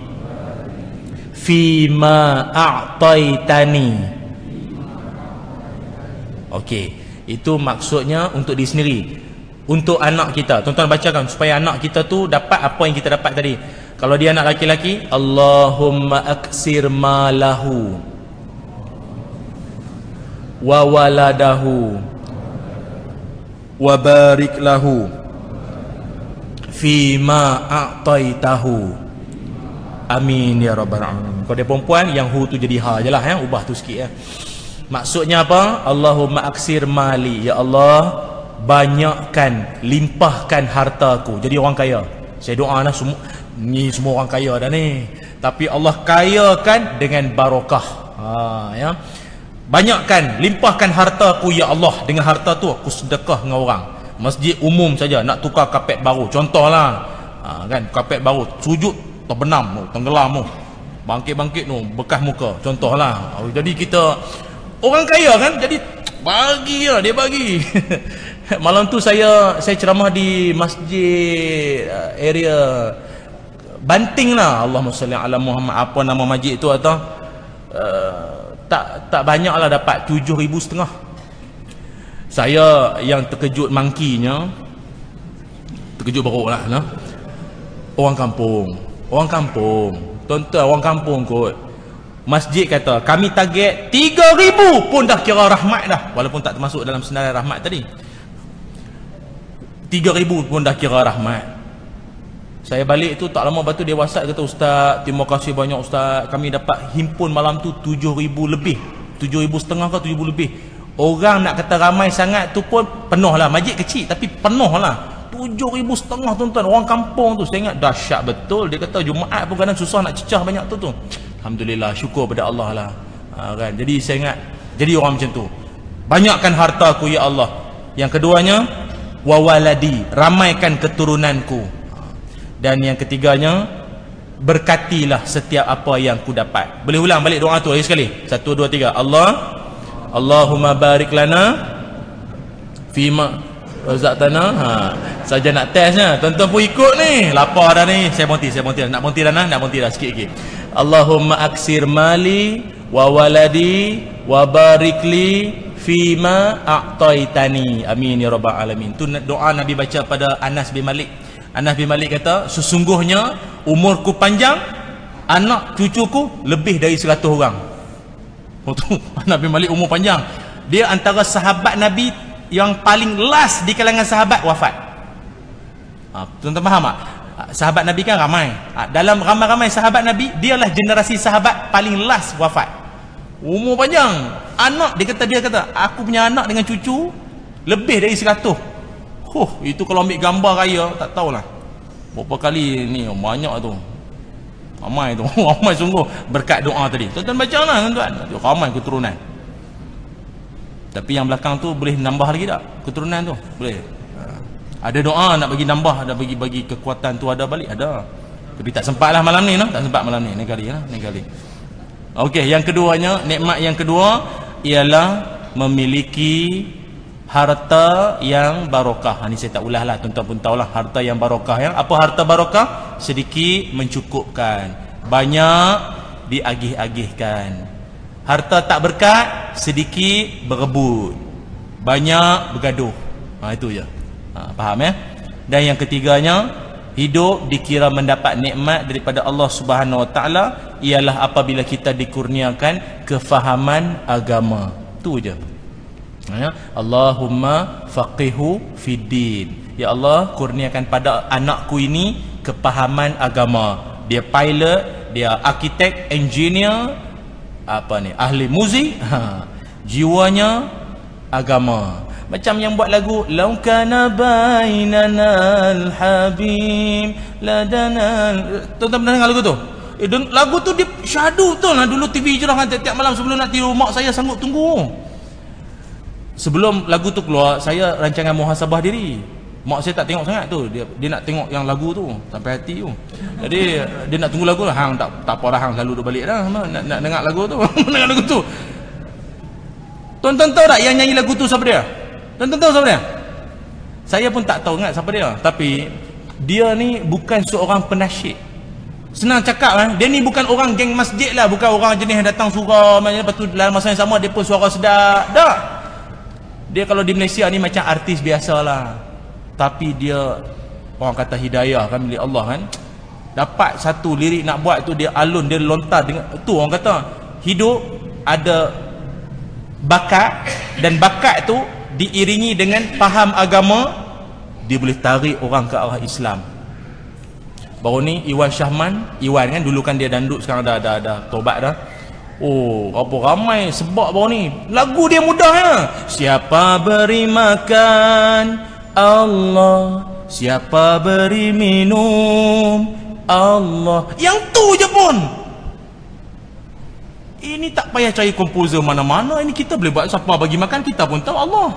fi ma a'taitani okey. Itu maksudnya untuk diri sendiri. Untuk anak kita. Tuan-tuan bacakan supaya anak kita tu dapat apa yang kita dapat tadi. Kalau dia anak laki-laki Allahumma aksir malahu wa waladahu wa barik lahu fima a'taitahu. Amin ya rabbal alamin. Kalau dia perempuan yang hu tu jadi ha jelah ya. Ubah tu sikit ya maksudnya apa? Allahumma aksir mali. Ya Allah banyakkan limpahkan hartaku. Jadi orang kaya. Saya doa lah semua ni semua orang kaya dah ni. Tapi Allah kayakan dengan barakah ha ya. Banyakkan limpahkan hartaku ya Allah. Dengan harta tu aku sedekah dengan orang. Masjid umum saja nak tukar kapet baru. Contohlah. Ha, kan? Kapet baru. Sujud terbenam tenggelam bangkit-bangkit tu bekas muka. Contohlah. Ha, jadi kita orang kaya kan jadi bagilah dia bagi. Malam tu saya saya ceramah di masjid uh, area Banting lah. Allahumma salli ala Muhammad. Apa nama masjid tu atau uh, tak tak banyak lah dapat tujuh ribu setengah. Saya yang terkejut mangkinya terkejut beruk lah no? orang kampung orang kampung. Tuan-tuan orang kampung kot masjid kata kami target 3000 pun dah kira rahmat dah walaupun tak termasuk dalam senarai rahmat tadi 3000 pun dah kira rahmat saya balik tu tak lama batu dia whatsapp kata ustaz terima kasih banyak ustaz kami dapat himpun malam tu 7000 lebih 7000 setengah ke 7000 lebih Orang nak kata ramai sangat tu pun penuh lah. Majid kecil tapi penuh lah. Tujuh ribu setengah tuan-tuan. Orang kampung tu saya ingat dahsyat betul. Dia kata Jumaat pun kadang susah nak cecah banyak tu tu. Alhamdulillah syukur pada Allah lah. Ha, kan? Jadi saya ingat jadi orang macam tu. Banyakkan harta ku ya Allah. Yang keduanya wawaladi ramaikan keturunanku. Dan yang ketiganya berkatilah setiap apa yang ku dapat. Boleh ulang balik doa tu lagi sekali. Satu, dua, tiga. Allah Allahumma barik lana fima razaqtana ha saja nak testnya tuan-tuan pun ikut ni lapar dah ni saya monti saya monti nak monti dah nak monti dah sikit lagi Allahumma aksir mali wa waladi wa barik li fima a'taitani amin ya rabbal alamin tu doa nabi baca pada Anas bin Malik Anas bin Malik kata sesungguhnya umurku panjang anak cucuku lebih dari 100 orang Oh tu Nabi Malik umur panjang. Dia antara sahabat Nabi yang paling last di kalangan sahabat wafat. Ha, tuan-tuan faham tak? Ha, sahabat Nabi kan ramai. Ha, dalam ramai-ramai sahabat Nabi, dialah generasi sahabat paling last wafat. Umur panjang. Anak dia kata dia kata, aku punya anak dengan cucu lebih dari 100. Huh, itu kalau ambil gambar raya tak tahulah. Berapa kali ni banyak tu. Ramai tu. Ramai sungguh berkat doa tadi. Tuan-tuan baca lah tuan-tuan. Ramai keturunan. Tapi yang belakang tu boleh nambah lagi tak? Keturunan tu. Boleh. Ada doa nak bagi nambah, ada bagi bagi kekuatan tu ada balik, ada. Tapi tak sempat lah malam ni no? Tak sempat malam ni Ni kali lah Ni kali Okey yang keduanya Nikmat yang kedua Ialah Memiliki Harta yang barokah Ini saya tak ulah lah Tuan-tuan pun tahulah Harta yang barokah yang Apa harta barokah? Sedikit mencukupkan Banyak Diagih-agihkan Harta tak berkat Sedikit berebut Banyak bergaduh ha, Itu je ha, Faham ya? Dan yang ketiganya hidup dikira mendapat nikmat daripada Allah Subhanahu Wa Taala ialah apabila kita dikurniakan kefahaman agama. Tu je. Ya. Allahumma faqihu fiddin. Ya Allah, kurniakan pada anakku ini kepahaman agama. Dia pilot, dia arkitek, engineer, apa ni? Ahli muzik. Ha. Jiwanya agama. Macam yang buat lagu Lau kana bainana al-habib Ladana Tuan-tuan pernah dengar lagu tu? Eh, lagu tu dia syadu tu lah Dulu TV je lah tiap-tiap malam sebelum nak tidur Mak saya sanggup tunggu. Sebelum lagu tu keluar Saya rancangan muhasabah diri. Mak saya tak tengok sangat tu. Dia dia nak tengok yang lagu tu Sampai hati tu. Jadi dia nak tunggu lagu lah. Hang tak, tak apa dah Hang selalu duduk balik dah. Nak, nak dengar lagu tu. Dengar lagu tu. Tuan-tuan tahu tak yang nyanyi lagu tu siapa dia? Tuan-tuan tahu siapa dia? Saya pun tak tahu ingat siapa dia. Tapi dia ni bukan seorang penasyid. Senang cakap kan, dia ni bukan orang geng masjid lah, bukan orang jenis datang surah, lepas tu dalam masa yang sama dia pun suara sedap. Tak. Dia kalau di Malaysia ni macam artis biasa lah. Tapi dia orang kata hidayah kan milik Allah kan. Dapat satu lirik nak buat tu dia alun, dia lontar dengan tu orang kata hidup ada bakat dan bakat tu diiringi dengan faham agama dia boleh tarik orang ke arah Islam. Baru ni Iwan Syahman Iwan kan dulu kan dia dandut sekarang dah dah dah tobat dah. Oh apa ramai sebab baru ni. Lagu dia mudah ya. Siapa beri makan? Allah. Siapa beri minum? Allah. Yang tu je pun ini tak payah cari komposer mana-mana. Ini kita boleh buat siapa bagi makan kita pun tahu Allah.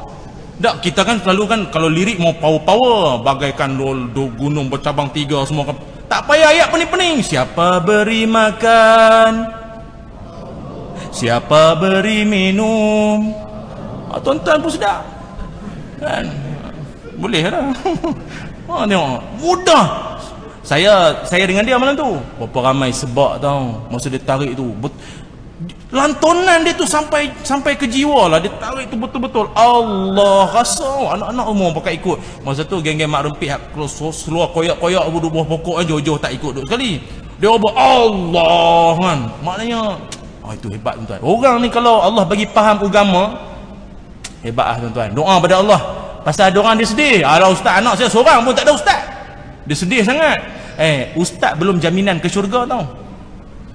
Tak kita kan selalu kan kalau lirik mau power-power bagaikan do, do gunung bercabang tiga semua tak payah ayat pening-pening. Siapa beri makan? Siapa beri minum? Ah, tuan-tuan pun sedap. Kan? Boleh lah. Ha, tengok. Mudah. Saya saya dengan dia malam tu. Berapa ramai sebab tau. Masa dia tarik tu lantunan dia tu sampai sampai ke jiwa lah dia tarik tu betul-betul Allah rasa anak-anak umur pakai ikut masa tu geng-geng mak rempit seluar koyak-koyak duduk buah pokok aja jauh tak ikut duk sekali dia buat Allah kan maknanya oh itu hebat tuan-tuan orang ni kalau Allah bagi faham agama hebat lah tuan-tuan doa pada Allah pasal ada orang dia sedih ada ustaz anak saya seorang pun tak ada ustaz dia sedih sangat eh ustaz belum jaminan ke syurga tau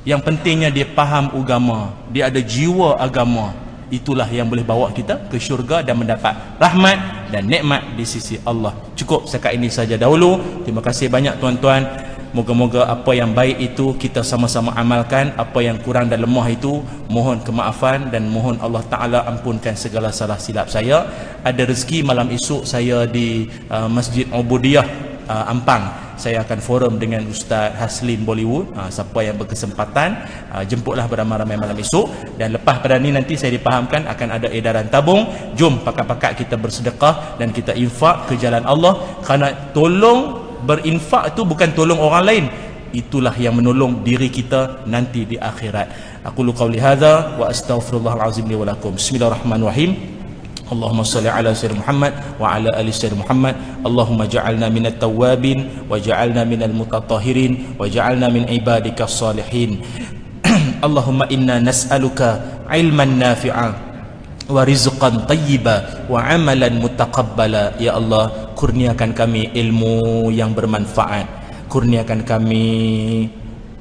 yang pentingnya dia faham agama dia ada jiwa agama. Itulah yang boleh bawa kita ke syurga dan mendapat rahmat dan nikmat di sisi Allah. Cukup sekat ini saja dahulu. Terima kasih banyak tuan-tuan. Moga-moga apa yang baik itu kita sama-sama amalkan. Apa yang kurang dan lemah itu mohon kemaafan dan mohon Allah Ta'ala ampunkan segala salah silap saya. Ada rezeki malam esok saya di uh, Masjid Ubudiyah uh, Ampang saya akan forum dengan Ustaz Haslin Bollywood ha, siapa yang berkesempatan ha, jemputlah beramai-ramai malam esok. Dan lepas pada ni nanti saya dipahamkan akan ada edaran tabung. Jom pakat-pakat kita bersedekah dan kita infak ke jalan Allah. Kerana tolong berinfak itu bukan tolong orang lain. Itulah yang menolong diri kita nanti di akhirat. Aku lu qauli hadza wa astaghfirullahalazim li wa lakum. Bismillahirrahmanirrahim اللهم صل على سيدنا محمد وعلى ال سيدنا محمد اللهم اجعلنا من التوابين وجعلنا من المتطهرين وجعلنا من عبادك الصالحين اللهم انا نسالك علما نافعا ورزقا طيبا وعملا متقبلا يا الله kurniakan kami ilmu yang bermanfaat kurniakan kami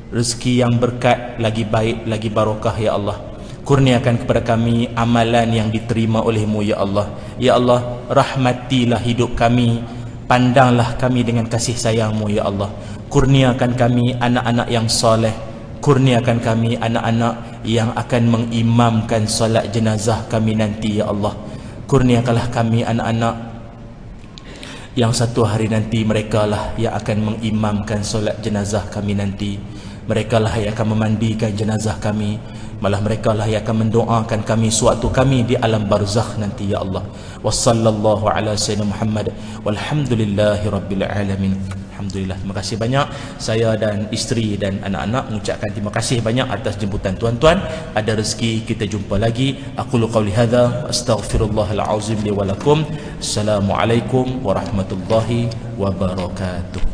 rezeki yang berkat lagi baik lagi barokah ya Allah kurniakan kepada kami amalan yang diterima olehmu ya Allah. Ya Allah rahmatilah hidup kami pandanglah kami dengan kasih sayangmu ya Allah. Kurniakan kami anak-anak yang soleh. Kurniakan kami anak-anak yang akan mengimamkan solat jenazah kami nanti ya Allah. Kurniakanlah kami anak-anak yang satu hari nanti mereka lah yang akan mengimamkan solat jenazah kami nanti. Mereka lah yang akan memandikan jenazah kami malah mereka lah yang akan mendoakan kami suatu kami di alam barzakh nanti ya Allah. Wa sallallahu ala sayyidina Muhammad. Walhamdulillahi rabbil alamin. Alhamdulillah terima kasih banyak. Saya dan isteri dan anak-anak mengucapkan terima kasih banyak atas jemputan tuan-tuan. Ada rezeki kita jumpa lagi. Aku lu qauli hadza astaghfirullahal azim li wa lakum. Assalamualaikum warahmatullahi wabarakatuh